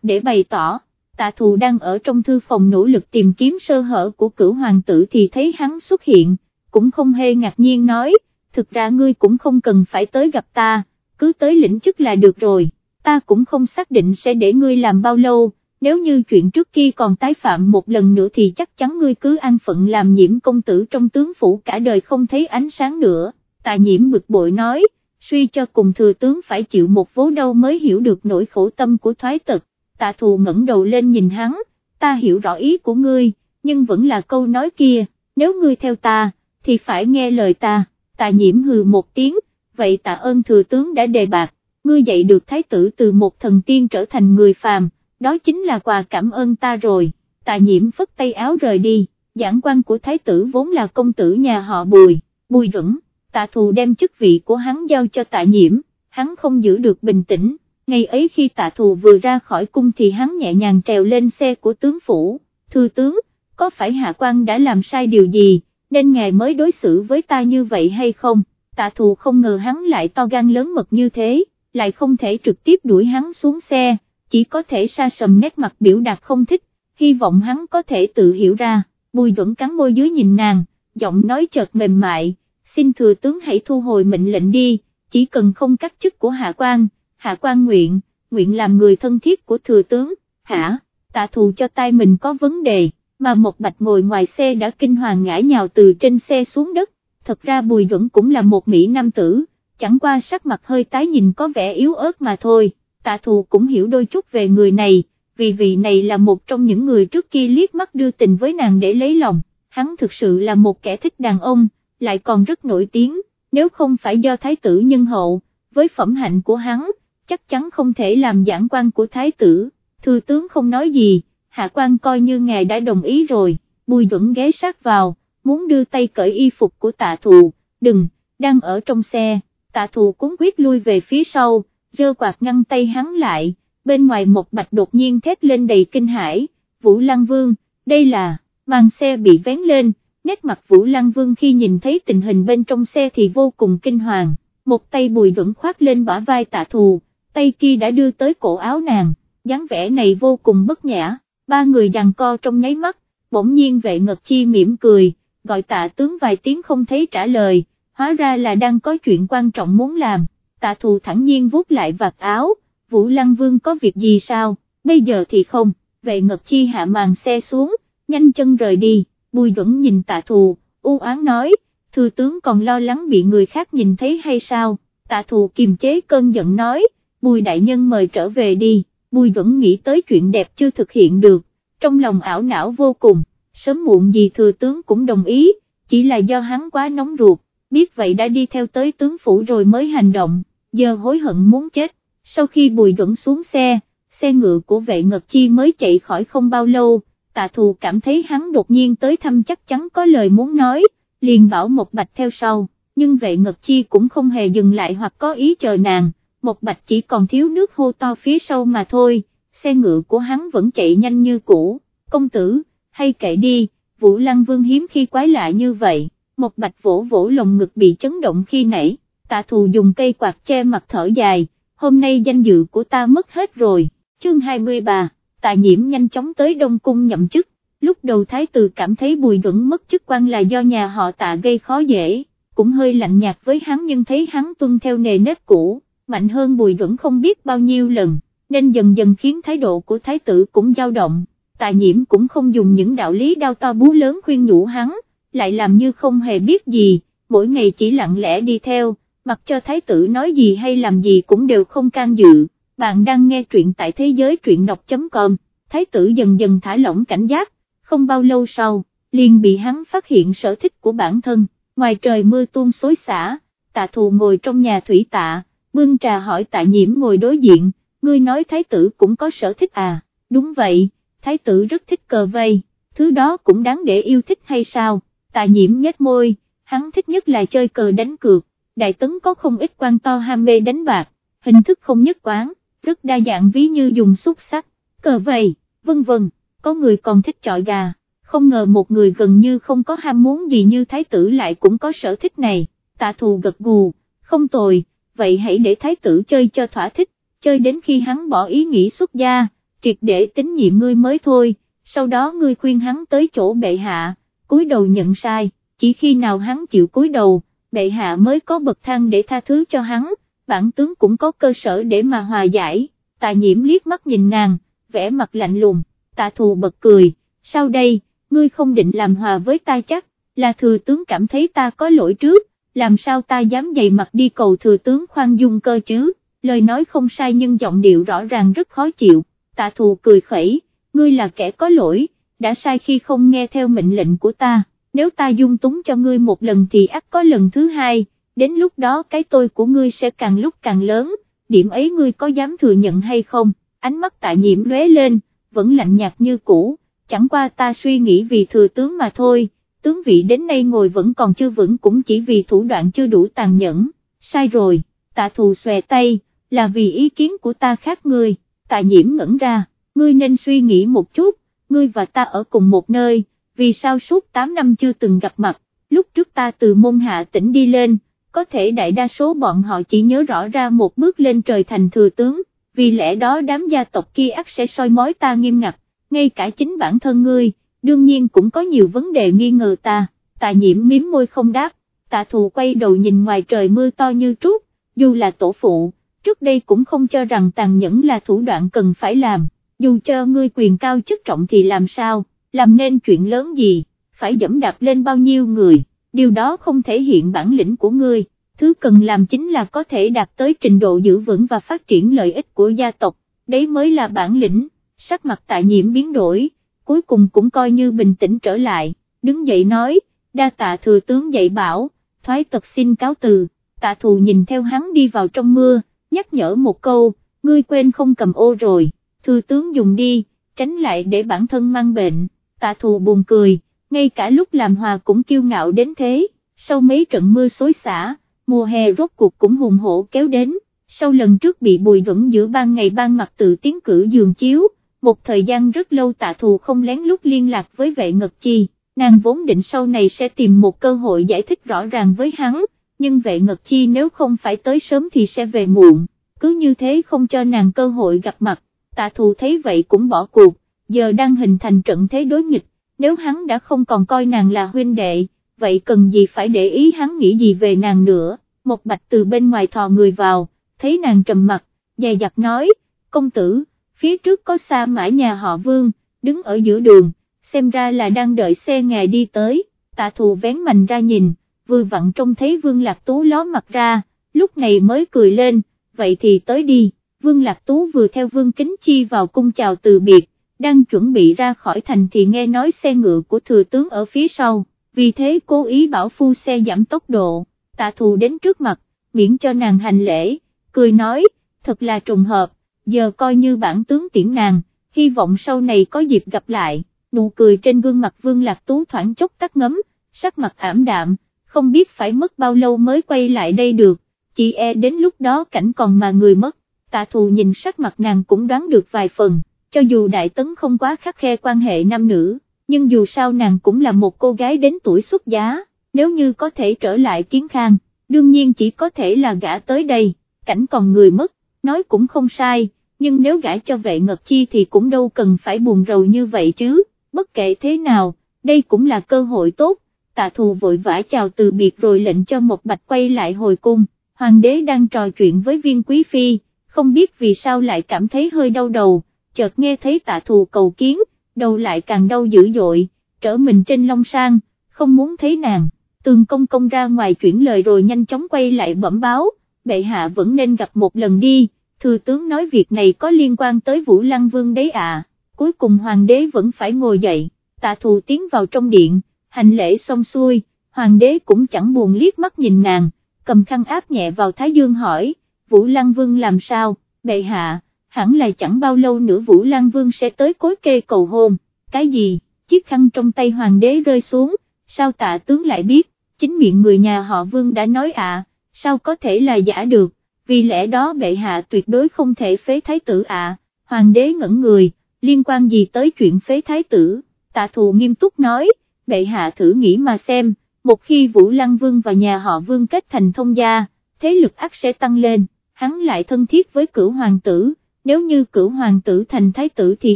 để bày tỏ. Tạ thù đang ở trong thư phòng nỗ lực tìm kiếm sơ hở của cửu hoàng tử thì thấy hắn xuất hiện, cũng không hề ngạc nhiên nói, thực ra ngươi cũng không cần phải tới gặp ta, cứ tới lĩnh chức là được rồi, ta cũng không xác định sẽ để ngươi làm bao lâu, nếu như chuyện trước kia còn tái phạm một lần nữa thì chắc chắn ngươi cứ an phận làm nhiễm công tử trong tướng phủ cả đời không thấy ánh sáng nữa, tạ nhiễm bực bội nói, suy cho cùng thừa tướng phải chịu một vố đau mới hiểu được nỗi khổ tâm của thoái tật, tạ thù ngẩng đầu lên nhìn hắn, ta hiểu rõ ý của ngươi, nhưng vẫn là câu nói kia, nếu ngươi theo ta, thì phải nghe lời ta, tạ nhiễm hừ một tiếng, vậy tạ ơn thừa tướng đã đề bạc, ngươi dạy được thái tử từ một thần tiên trở thành người phàm, đó chính là quà cảm ơn ta rồi, tạ nhiễm phất tay áo rời đi, giảng quan của thái tử vốn là công tử nhà họ bùi, bùi duẩn, tạ thù đem chức vị của hắn giao cho tạ nhiễm, hắn không giữ được bình tĩnh, ngày ấy khi tạ thù vừa ra khỏi cung thì hắn nhẹ nhàng trèo lên xe của tướng phủ, thư tướng, có phải hạ quan đã làm sai điều gì, nên ngài mới đối xử với ta như vậy hay không, tạ thù không ngờ hắn lại to gan lớn mật như thế, lại không thể trực tiếp đuổi hắn xuống xe, chỉ có thể sa sầm nét mặt biểu đạt không thích, hy vọng hắn có thể tự hiểu ra, bùi duẩn cắn môi dưới nhìn nàng, giọng nói chợt mềm mại, xin thừa tướng hãy thu hồi mệnh lệnh đi, chỉ cần không cắt chức của hạ quan, hạ quan nguyện, nguyện làm người thân thiết của thừa tướng, hả, tạ thù cho tay mình có vấn đề, mà một bạch ngồi ngoài xe đã kinh hoàng ngã nhào từ trên xe xuống đất, thật ra bùi duẩn cũng là một mỹ nam tử, chẳng qua sắc mặt hơi tái nhìn có vẻ yếu ớt mà thôi. Tạ thù cũng hiểu đôi chút về người này, vì vị này là một trong những người trước kia liếc mắt đưa tình với nàng để lấy lòng, hắn thực sự là một kẻ thích đàn ông, lại còn rất nổi tiếng, nếu không phải do thái tử nhân hậu, với phẩm hạnh của hắn, chắc chắn không thể làm giảng quan của thái tử, thư tướng không nói gì, hạ quan coi như ngài đã đồng ý rồi, bùi duẩn ghé sát vào, muốn đưa tay cởi y phục của tạ thù, đừng, đang ở trong xe, tạ thù cuốn quyết lui về phía sau, dơ quạt ngăn tay hắn lại, bên ngoài một bạch đột nhiên thét lên đầy kinh hãi, Vũ Lăng Vương, đây là, màn xe bị vén lên, nét mặt Vũ Lăng Vương khi nhìn thấy tình hình bên trong xe thì vô cùng kinh hoàng, một tay bùi vẫn khoát lên bả vai tạ thù, tay kia đã đưa tới cổ áo nàng, dáng vẻ này vô cùng bất nhã, ba người giằng co trong nháy mắt, bỗng nhiên vệ ngật chi mỉm cười, gọi tạ tướng vài tiếng không thấy trả lời, hóa ra là đang có chuyện quan trọng muốn làm tạ thù thẳng nhiên vuốt lại vạt áo, Vũ Lăng Vương có việc gì sao, bây giờ thì không, vệ ngật chi hạ màn xe xuống, nhanh chân rời đi, bùi duẩn nhìn tạ thù, u oán nói, thư tướng còn lo lắng bị người khác nhìn thấy hay sao, tạ thù kiềm chế cơn giận nói, bùi đại nhân mời trở về đi, bùi vẫn nghĩ tới chuyện đẹp chưa thực hiện được, trong lòng ảo não vô cùng, sớm muộn gì thừa tướng cũng đồng ý, chỉ là do hắn quá nóng ruột, biết vậy đã đi theo tới tướng phủ rồi mới hành động giờ hối hận muốn chết, sau khi bùi vẫn xuống xe, xe ngựa của vệ ngật chi mới chạy khỏi không bao lâu, tạ thù cảm thấy hắn đột nhiên tới thăm chắc chắn có lời muốn nói, liền bảo một bạch theo sau, nhưng vệ ngật chi cũng không hề dừng lại hoặc có ý chờ nàng, một bạch chỉ còn thiếu nước hô to phía sau mà thôi, xe ngựa của hắn vẫn chạy nhanh như cũ, công tử, hay kệ đi, Vũ Lăng Vương hiếm khi quái lạ như vậy, một bạch vỗ vỗ lồng ngực bị chấn động khi nãy tạ thù dùng cây quạt che mặt thở dài, hôm nay danh dự của ta mất hết rồi, chương 23, tạ nhiễm nhanh chóng tới Đông Cung nhậm chức, lúc đầu thái tử cảm thấy bùi đuẩn mất chức quan là do nhà họ tạ gây khó dễ, cũng hơi lạnh nhạt với hắn nhưng thấy hắn tuân theo nề nếp cũ, mạnh hơn bùi duẩn không biết bao nhiêu lần, nên dần dần khiến thái độ của thái tử cũng dao động, tài nhiễm cũng không dùng những đạo lý đau to bú lớn khuyên nhủ hắn, lại làm như không hề biết gì, mỗi ngày chỉ lặng lẽ đi theo mặc cho thái tử nói gì hay làm gì cũng đều không can dự, bạn đang nghe truyện tại thế giới truyện đọc.com, thái tử dần dần thả lỏng cảnh giác, không bao lâu sau, liền bị hắn phát hiện sở thích của bản thân, ngoài trời mưa tuôn xối xả, tạ thù ngồi trong nhà thủy tạ, bưng trà hỏi tạ nhiễm ngồi đối diện, ngươi nói thái tử cũng có sở thích à, đúng vậy, thái tử rất thích cờ vây, thứ đó cũng đáng để yêu thích hay sao, tạ nhiễm nhếch môi, hắn thích nhất là chơi cờ đánh cược Đại Tấn có không ít quan to ham mê đánh bạc, hình thức không nhất quán, rất đa dạng ví như dùng xúc sắc, cờ vây, vân vân, có người còn thích chọi gà, không ngờ một người gần như không có ham muốn gì như thái tử lại cũng có sở thích này, tạ thù gật gù, không tồi, vậy hãy để thái tử chơi cho thỏa thích, chơi đến khi hắn bỏ ý nghĩ xuất gia, triệt để tín nhiệm ngươi mới thôi, sau đó ngươi khuyên hắn tới chỗ bệ hạ, cúi đầu nhận sai, chỉ khi nào hắn chịu cúi đầu, bệ hạ mới có bậc thang để tha thứ cho hắn, bản tướng cũng có cơ sở để mà hòa giải, tà nhiễm liếc mắt nhìn nàng, vẻ mặt lạnh lùng, tạ thù bật cười, sau đây, ngươi không định làm hòa với ta chắc, là thừa tướng cảm thấy ta có lỗi trước, làm sao ta dám dày mặt đi cầu thừa tướng khoan dung cơ chứ, lời nói không sai nhưng giọng điệu rõ ràng rất khó chịu, tạ thù cười khẩy, ngươi là kẻ có lỗi, đã sai khi không nghe theo mệnh lệnh của ta, nếu ta dung túng cho ngươi một lần thì ắt có lần thứ hai, đến lúc đó cái tôi của ngươi sẽ càng lúc càng lớn, điểm ấy ngươi có dám thừa nhận hay không, ánh mắt tạ nhiễm lóe lên, vẫn lạnh nhạt như cũ, chẳng qua ta suy nghĩ vì thừa tướng mà thôi, tướng vị đến nay ngồi vẫn còn chưa vững cũng chỉ vì thủ đoạn chưa đủ tàn nhẫn, sai rồi, tạ thù xòe tay, là vì ý kiến của ta khác ngươi, tạ nhiễm ngẩn ra, ngươi nên suy nghĩ một chút, ngươi và ta ở cùng một nơi, vì sao suốt 8 năm chưa từng gặp mặt, lúc trước ta từ môn hạ tỉnh đi lên, có thể đại đa số bọn họ chỉ nhớ rõ ra một bước lên trời thành thừa tướng, vì lẽ đó đám gia tộc kia ắt sẽ soi mói ta nghiêm ngặt, ngay cả chính bản thân ngươi, đương nhiên cũng có nhiều vấn đề nghi ngờ ta, tạ nhiễm miếm môi không đáp, tạ thù quay đầu nhìn ngoài trời mưa to như trút, dù là tổ phụ, trước đây cũng không cho rằng tàn nhẫn là thủ đoạn cần phải làm, dù cho ngươi quyền cao chức trọng thì làm sao, làm nên chuyện lớn gì, phải dẫm đạp lên bao nhiêu người, điều đó không thể hiện bản lĩnh của ngươi, thứ cần làm chính là có thể đạt tới trình độ giữ vững và phát triển lợi ích của gia tộc, đấy mới là bản lĩnh, sắc mặt tại nhiễm biến đổi, cuối cùng cũng coi như bình tĩnh trở lại, đứng dậy nói, đa tạ thừa tướng dạy bảo, thoái tật xin cáo từ, tạ thù nhìn theo hắn đi vào trong mưa, nhắc nhở một câu, ngươi quên không cầm ô rồi, thừa tướng dùng đi, tránh lại để bản thân mang bệnh, tạ thù buồn cười, ngay cả lúc làm hòa cũng kiêu ngạo đến thế, sau mấy trận mưa xối xả, mùa hè rốt cuộc cũng hùng hổ kéo đến, sau lần trước bị bùi vẫn giữa ban ngày ban mặt tự tiến cử giường chiếu, một thời gian rất lâu tạ thù không lén lút liên lạc với vệ ngật chi, nàng vốn định sau này sẽ tìm một cơ hội giải thích rõ ràng với hắn, nhưng vệ ngật chi nếu không phải tới sớm thì sẽ về muộn, cứ như thế không cho nàng cơ hội gặp mặt, tạ thù thấy vậy cũng bỏ cuộc, giờ đang hình thành trận thế đối nghịch, nếu hắn đã không còn coi nàng là huynh đệ, vậy cần gì phải để ý hắn nghĩ gì về nàng nữa, một bạch từ bên ngoài thò người vào, thấy nàng trầm mặt, dè dặt nói, công tử, phía trước có xa mãi nhà họ vương, đứng ở giữa đường, xem ra là đang đợi xe ngài đi tới, tạ thù vén mạnh ra nhìn, vừa vặn trông thấy vương lạc tú ló mặt ra, lúc này mới cười lên, vậy thì tới đi, vương lạc tú vừa theo vương kính chi vào cung chào từ biệt, đang chuẩn bị ra khỏi thành thì nghe nói xe ngựa của thừa tướng ở phía sau, vì thế cố ý bảo phu xe giảm tốc độ, tạ thù đến trước mặt, miễn cho nàng hành lễ, cười nói, thật là trùng hợp, giờ coi như bản tướng tiễn nàng, hy vọng sau này có dịp gặp lại, nụ cười trên gương mặt vương lạc tú thoảng chốc tắt ngấm, sắc mặt ảm đạm, không biết phải mất bao lâu mới quay lại đây được, chỉ e đến lúc đó cảnh còn mà người mất, tạ thù nhìn sắc mặt nàng cũng đoán được vài phần, cho dù đại tấn không quá khắc khe quan hệ nam nữ, nhưng dù sao nàng cũng là một cô gái đến tuổi xuất giá, nếu như có thể trở lại kiến khang, đương nhiên chỉ có thể là gã tới đây, cảnh còn người mất, nói cũng không sai, nhưng nếu gãi cho vệ ngật chi thì cũng đâu cần phải buồn rầu như vậy chứ, bất kể thế nào, đây cũng là cơ hội tốt, tạ thù vội vã chào từ biệt rồi lệnh cho một bạch quay lại hồi cung, hoàng đế đang trò chuyện với viên quý phi, không biết vì sao lại cảm thấy hơi đau đầu, chợt nghe thấy tạ thù cầu kiến, đầu lại càng đau dữ dội, trở mình trên long sang, không muốn thấy nàng, tường công công ra ngoài chuyển lời rồi nhanh chóng quay lại bẩm báo, bệ hạ vẫn nên gặp một lần đi, thừa tướng nói việc này có liên quan tới Vũ Lăng Vương đấy à, cuối cùng hoàng đế vẫn phải ngồi dậy, tạ thù tiến vào trong điện, hành lễ xong xuôi, hoàng đế cũng chẳng buồn liếc mắt nhìn nàng, cầm khăn áp nhẹ vào Thái Dương hỏi, Vũ Lăng Vương làm sao, bệ hạ, hẳn là chẳng bao lâu nữa Vũ Lăng Vương sẽ tới cối kê cầu hôn, cái gì, chiếc khăn trong tay hoàng đế rơi xuống, sao tạ tướng lại biết, chính miệng người nhà họ Vương đã nói à, sao có thể là giả được, vì lẽ đó bệ hạ tuyệt đối không thể phế thái tử à, hoàng đế ngẩn người, liên quan gì tới chuyện phế thái tử, tạ thù nghiêm túc nói, bệ hạ thử nghĩ mà xem, một khi Vũ Lăng Vương và nhà họ Vương kết thành thông gia, thế lực ác sẽ tăng lên, hắn lại thân thiết với cửu hoàng tử, nếu như cửu hoàng tử thành thái tử thì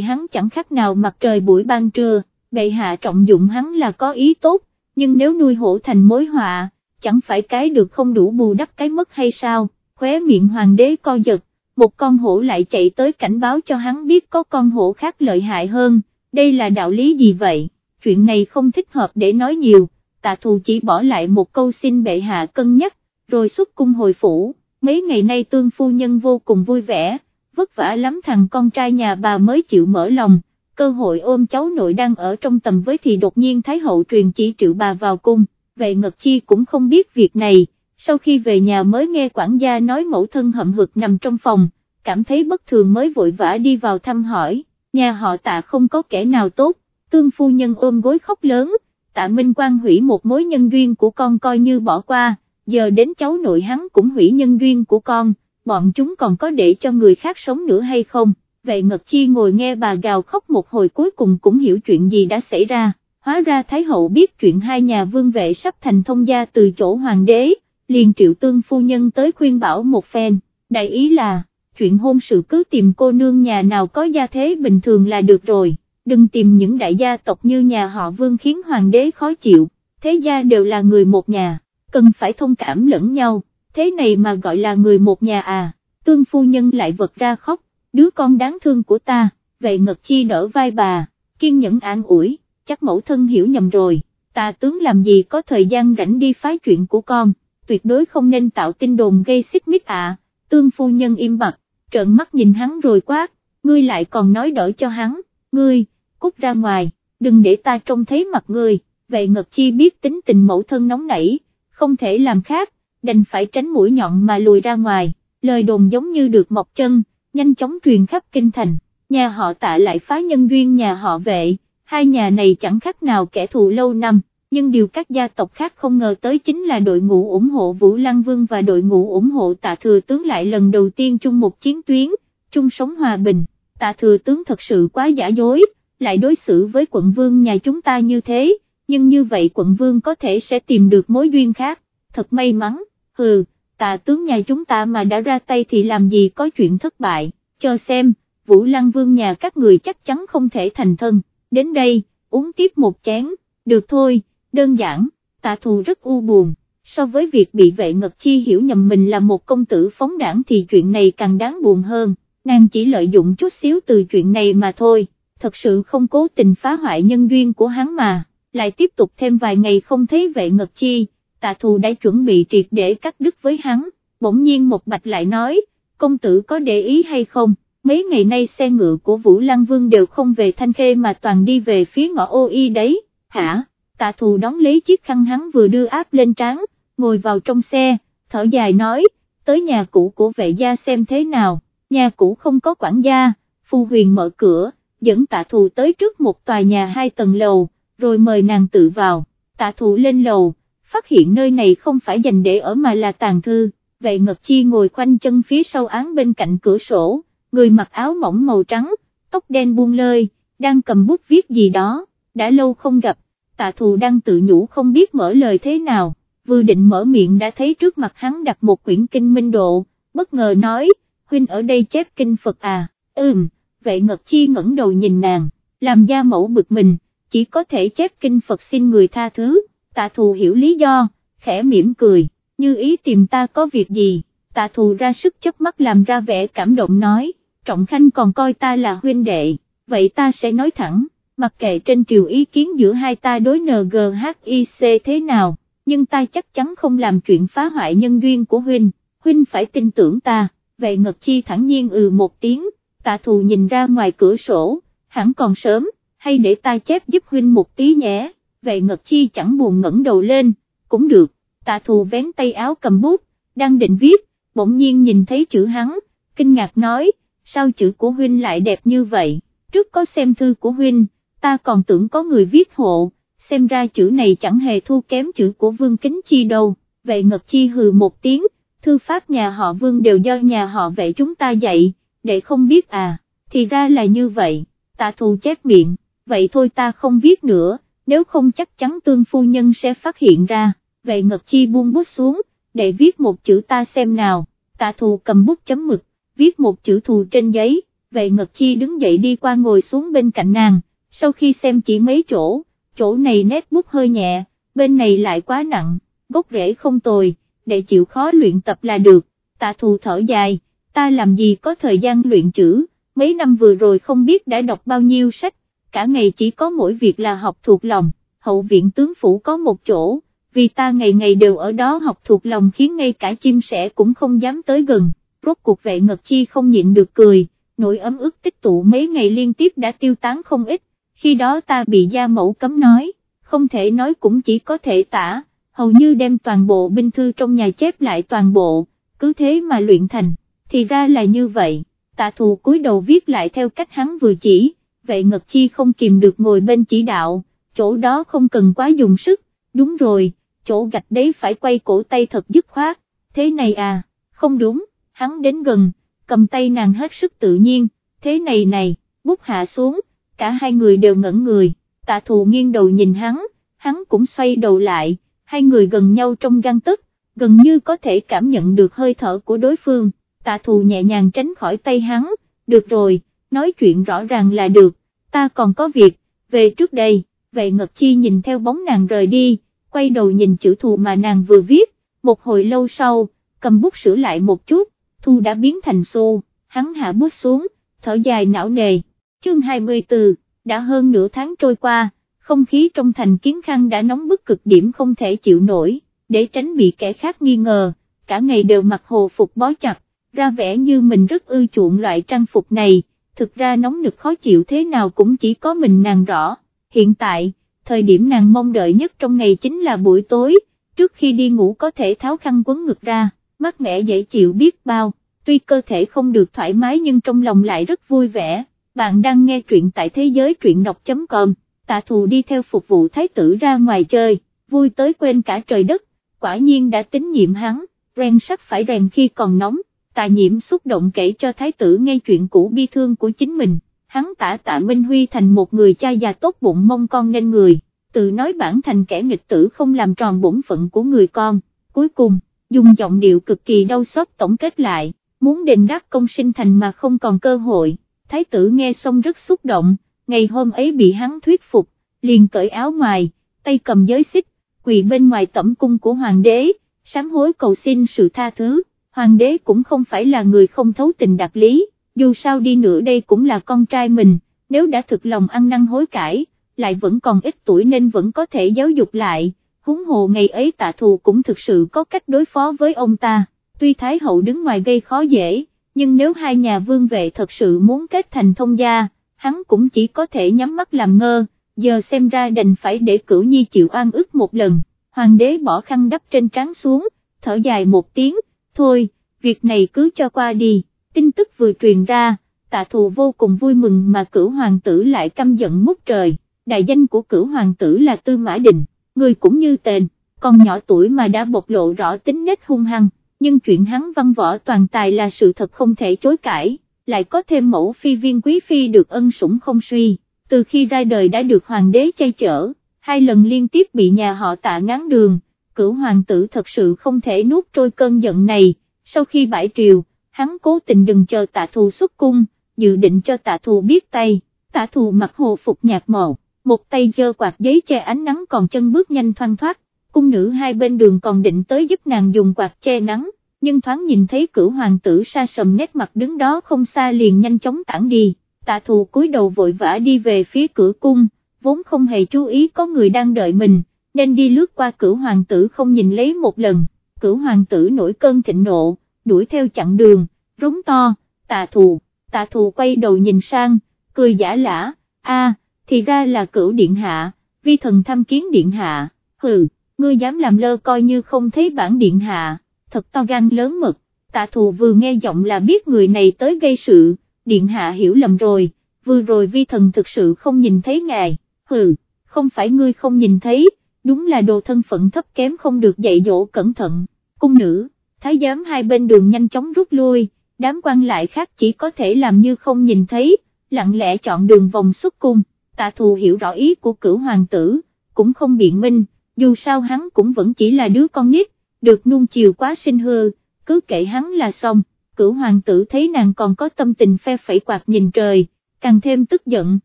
hắn chẳng khác nào mặt trời buổi ban trưa, bệ hạ trọng dụng hắn là có ý tốt, nhưng nếu nuôi hổ thành mối họa, chẳng phải cái được không đủ bù đắp cái mất hay sao, khóe miệng hoàng đế co giật, một con hổ lại chạy tới cảnh báo cho hắn biết có con hổ khác lợi hại hơn, đây là đạo lý gì vậy, chuyện này không thích hợp để nói nhiều, tạ thù chỉ bỏ lại một câu xin bệ hạ cân nhắc, rồi xuất cung hồi phủ, mấy ngày nay tương phu nhân vô cùng vui vẻ, vất vả lắm thằng con trai nhà bà mới chịu mở lòng, cơ hội ôm cháu nội đang ở trong tầm với thì đột nhiên Thái hậu truyền chỉ triệu bà vào cung, về ngật chi cũng không biết việc này, sau khi về nhà mới nghe quản gia nói mẫu thân hậm hực nằm trong phòng, cảm thấy bất thường mới vội vã đi vào thăm hỏi, nhà họ tạ không có kẻ nào tốt, tương phu nhân ôm gối khóc lớn, tạ Minh Quang hủy một mối nhân duyên của con coi như bỏ qua, giờ đến cháu nội hắn cũng hủy nhân duyên của con, bọn chúng còn có để cho người khác sống nữa hay không, vệ ngật chi ngồi nghe bà gào khóc một hồi cuối cùng cũng hiểu chuyện gì đã xảy ra, hóa ra Thái Hậu biết chuyện hai nhà vương vệ sắp thành thông gia từ chỗ hoàng đế, liền triệu tương phu nhân tới khuyên bảo một phen, đại ý là, chuyện hôn sự cứ tìm cô nương nhà nào có gia thế bình thường là được rồi, đừng tìm những đại gia tộc như nhà họ vương khiến hoàng đế khó chịu, thế gia đều là người một nhà, cần phải thông cảm lẫn nhau, thế này mà gọi là người một nhà à, tương phu nhân lại vật ra khóc, đứa con đáng thương của ta, vậy ngật chi đỡ vai bà, kiên nhẫn an ủi, chắc mẫu thân hiểu nhầm rồi, ta tướng làm gì có thời gian rảnh đi phái chuyện của con, tuyệt đối không nên tạo tin đồn gây xích mích à, tương phu nhân im bặt, trợn mắt nhìn hắn rồi quát, ngươi lại còn nói đỡ cho hắn, ngươi, cút ra ngoài, đừng để ta trông thấy mặt ngươi, vậy Ngật Chi biết tính tình mẫu thân nóng nảy, không thể làm khác, đành phải tránh mũi nhọn mà lùi ra ngoài, lời đồn giống như được mọc chân, nhanh chóng truyền khắp kinh thành, nhà họ tạ lại phá nhân duyên nhà họ vệ, hai nhà này chẳng khác nào kẻ thù lâu năm, nhưng điều các gia tộc khác không ngờ tới chính là đội ngũ ủng hộ Vũ Lăng Vương và đội ngũ ủng hộ tạ thừa tướng lại lần đầu tiên chung một chiến tuyến, chung sống hòa bình, tạ thừa tướng thật sự quá giả dối, lại đối xử với quận vương nhà chúng ta như thế, nhưng như vậy quận vương có thể sẽ tìm được mối duyên khác, thật may mắn, hừ, tạ tướng nhà chúng ta mà đã ra tay thì làm gì có chuyện thất bại, cho xem, Vũ Lăng Vương nhà các người chắc chắn không thể thành thân, đến đây, uống tiếp một chén, được thôi, đơn giản, tạ thù rất u buồn, so với việc bị vệ ngật chi hiểu nhầm mình là một công tử phóng đảng thì chuyện này càng đáng buồn hơn, nàng chỉ lợi dụng chút xíu từ chuyện này mà thôi, thật sự không cố tình phá hoại nhân duyên của hắn mà, lại tiếp tục thêm vài ngày không thấy vệ ngật chi tạ thù đã chuẩn bị triệt để cắt đứt với hắn, bỗng nhiên một bạch lại nói, công tử có để ý hay không, mấy ngày nay xe ngựa của Vũ Lăng Vương đều không về Thanh Khê mà toàn đi về phía ngõ ô y đấy, hả, tạ thù đón lấy chiếc khăn hắn vừa đưa áp lên trán, ngồi vào trong xe, thở dài nói, tới nhà cũ của vệ gia xem thế nào, nhà cũ không có quản gia, phu huyền mở cửa, dẫn tạ thù tới trước một tòa nhà hai tầng lầu, rồi mời nàng tự vào, tạ thù lên lầu, phát hiện nơi này không phải dành để ở mà là tàn thư, Vệ Ngật Chi ngồi khoanh chân phía sau án bên cạnh cửa sổ, người mặc áo mỏng màu trắng, tóc đen buông lơi, đang cầm bút viết gì đó, đã lâu không gặp, tạ thù đang tự nhủ không biết mở lời thế nào, vừa định mở miệng đã thấy trước mặt hắn đặt một quyển kinh minh độ, bất ngờ nói, huynh ở đây chép kinh Phật à, ừm, vậy Ngật Chi ngẩng đầu nhìn nàng, làm gia mẫu bực mình, chỉ có thể chép kinh Phật xin người tha thứ. Tạ thù hiểu lý do, khẽ mỉm cười, như ý tìm ta có việc gì, tạ thù ra sức chớp mắt làm ra vẻ cảm động nói, trọng khanh còn coi ta là huynh đệ, vậy ta sẽ nói thẳng, mặc kệ trên triều ý kiến giữa hai ta đối NGHIC thế nào, nhưng ta chắc chắn không làm chuyện phá hoại nhân duyên của huynh, huynh phải tin tưởng ta, vậy Ngật Chi thẳng nhiên ừ một tiếng, tạ thù nhìn ra ngoài cửa sổ, hẳn còn sớm, hay để ta chép giúp huynh một tí nhé. Vậy Ngật Chi chẳng buồn ngẩng đầu lên, cũng được, tạ thù vén tay áo cầm bút, đang định viết, bỗng nhiên nhìn thấy chữ hắn, kinh ngạc nói, sao chữ của huynh lại đẹp như vậy, trước có xem thư của huynh, ta còn tưởng có người viết hộ, xem ra chữ này chẳng hề thua kém chữ của Vương Kính Chi đâu, vệ Ngật Chi hừ một tiếng, thư pháp nhà họ Vương đều do nhà họ vệ chúng ta dạy, để không biết à, thì ra là như vậy, tạ thù chép miệng, vậy thôi ta không viết nữa nếu không chắc chắn tương phu nhân sẽ phát hiện ra, vệ Ngật Chi buông bút xuống, để viết một chữ ta xem nào, tạ thù cầm bút chấm mực, viết một chữ thù trên giấy, vệ ngật chi đứng dậy đi qua ngồi xuống bên cạnh nàng, sau khi xem chỉ mấy chỗ, chỗ này nét bút hơi nhẹ, bên này lại quá nặng, gốc rễ không tồi, để chịu khó luyện tập là được, tạ thù thở dài, ta làm gì có thời gian luyện chữ, mấy năm vừa rồi không biết đã đọc bao nhiêu sách, cả ngày chỉ có mỗi việc là học thuộc lòng, hậu viện tướng phủ có một chỗ, vì ta ngày ngày đều ở đó học thuộc lòng khiến ngay cả chim sẻ cũng không dám tới gần, rốt cuộc vệ ngật chi không nhịn được cười, nỗi ấm ức tích tụ mấy ngày liên tiếp đã tiêu tán không ít, khi đó ta bị gia mẫu cấm nói, không thể nói cũng chỉ có thể tả, hầu như đem toàn bộ binh thư trong nhà chép lại toàn bộ, cứ thế mà luyện thành, thì ra là như vậy, tạ thù cúi đầu viết lại theo cách hắn vừa chỉ, vệ ngật chi không kìm được ngồi bên chỉ đạo, chỗ đó không cần quá dùng sức, đúng rồi, chỗ gạch đấy phải quay cổ tay thật dứt khoát, thế này à, không đúng, hắn đến gần, cầm tay nàng hết sức tự nhiên, thế này này, bút hạ xuống, cả hai người đều ngẩn người, tạ thù nghiêng đầu nhìn hắn, hắn cũng xoay đầu lại, hai người gần nhau trong găng tức, gần như có thể cảm nhận được hơi thở của đối phương, tạ thù nhẹ nhàng tránh khỏi tay hắn, được rồi, nói chuyện rõ ràng là được, ta còn có việc, về trước đây, vệ ngật chi nhìn theo bóng nàng rời đi, quay đầu nhìn chữ thù mà nàng vừa viết, một hồi lâu sau, cầm bút sửa lại một chút, thu đã biến thành xô, hắn hạ bút xuống, thở dài não nề, chương 24, đã hơn nửa tháng trôi qua, không khí trong thành kiến khăn đã nóng bức cực điểm không thể chịu nổi, để tránh bị kẻ khác nghi ngờ, cả ngày đều mặc hồ phục bó chặt, ra vẻ như mình rất ưa chuộng loại trang phục này, thực ra nóng nực khó chịu thế nào cũng chỉ có mình nàng rõ, hiện tại, thời điểm nàng mong đợi nhất trong ngày chính là buổi tối, trước khi đi ngủ có thể tháo khăn quấn ngực ra, mát mẻ dễ chịu biết bao, tuy cơ thể không được thoải mái nhưng trong lòng lại rất vui vẻ, bạn đang nghe truyện tại thế giới truyện đọc.com, tạ thù đi theo phục vụ thái tử ra ngoài chơi, vui tới quên cả trời đất, quả nhiên đã tín nhiệm hắn, rèn sắt phải rèn khi còn nóng, tạ nhiễm xúc động kể cho thái tử nghe chuyện cũ bi thương của chính mình. Hắn tả tạ Minh Huy thành một người cha già tốt bụng mong con nên người, tự nói bản thành kẻ nghịch tử không làm tròn bổn phận của người con, cuối cùng, dùng giọng điệu cực kỳ đau xót tổng kết lại, muốn đền đáp công sinh thành mà không còn cơ hội, thái tử nghe xong rất xúc động, ngày hôm ấy bị hắn thuyết phục, liền cởi áo ngoài, tay cầm giới xích, quỳ bên ngoài tẩm cung của hoàng đế, sám hối cầu xin sự tha thứ, hoàng đế cũng không phải là người không thấu tình đạt lý dù sao đi nữa đây cũng là con trai mình, nếu đã thực lòng ăn năn hối cải, lại vẫn còn ít tuổi nên vẫn có thể giáo dục lại, huống hồ ngày ấy tạ thù cũng thực sự có cách đối phó với ông ta, tuy Thái hậu đứng ngoài gây khó dễ, nhưng nếu hai nhà vương vệ thật sự muốn kết thành thông gia, hắn cũng chỉ có thể nhắm mắt làm ngơ, giờ xem ra đành phải để cửu nhi chịu oan ức một lần, hoàng đế bỏ khăn đắp trên trán xuống, thở dài một tiếng, thôi, việc này cứ cho qua đi. Tin tức vừa truyền ra, tạ thù vô cùng vui mừng mà cửu hoàng tử lại căm giận ngút trời, đại danh của cửu hoàng tử là Tư Mã Đình, người cũng như tên, còn nhỏ tuổi mà đã bộc lộ rõ tính nết hung hăng, nhưng chuyện hắn văn võ toàn tài là sự thật không thể chối cãi, lại có thêm mẫu phi viên quý phi được ân sủng không suy, từ khi ra đời đã được hoàng đế chay chở, hai lần liên tiếp bị nhà họ tạ ngán đường, cửu hoàng tử thật sự không thể nuốt trôi cơn giận này, sau khi bãi triều, hắn cố tình đừng chờ tạ thù xuất cung, dự định cho tạ thù biết tay, tạ thù mặc hồ phục nhạt màu, một tay giơ quạt giấy che ánh nắng còn chân bước nhanh thoang thoát, cung nữ hai bên đường còn định tới giúp nàng dùng quạt che nắng, nhưng thoáng nhìn thấy cửu hoàng tử sa sầm nét mặt đứng đó không xa liền nhanh chóng tản đi, tạ thù cúi đầu vội vã đi về phía cửa cung, vốn không hề chú ý có người đang đợi mình, nên đi lướt qua cửu hoàng tử không nhìn lấy một lần, cửu hoàng tử nổi cơn thịnh nộ, đuổi theo chặn đường, rống to, tạ thù, tạ thù quay đầu nhìn sang, cười giả lả, a, thì ra là cửu điện hạ, vi thần thăm kiến điện hạ, hừ, ngươi dám làm lơ coi như không thấy bản điện hạ, thật to gan lớn mực. tạ thù vừa nghe giọng là biết người này tới gây sự, điện hạ hiểu lầm rồi, vừa rồi vi thần thực sự không nhìn thấy ngài, hừ, không phải ngươi không nhìn thấy, đúng là đồ thân phận thấp kém không được dạy dỗ cẩn thận, cung nữ thái giám hai bên đường nhanh chóng rút lui, đám quan lại khác chỉ có thể làm như không nhìn thấy, lặng lẽ chọn đường vòng xuất cung, tạ thù hiểu rõ ý của cửu hoàng tử, cũng không biện minh, dù sao hắn cũng vẫn chỉ là đứa con nít, được nuông chiều quá sinh hư, cứ kệ hắn là xong, cửu hoàng tử thấy nàng còn có tâm tình phe phẩy quạt nhìn trời, càng thêm tức giận,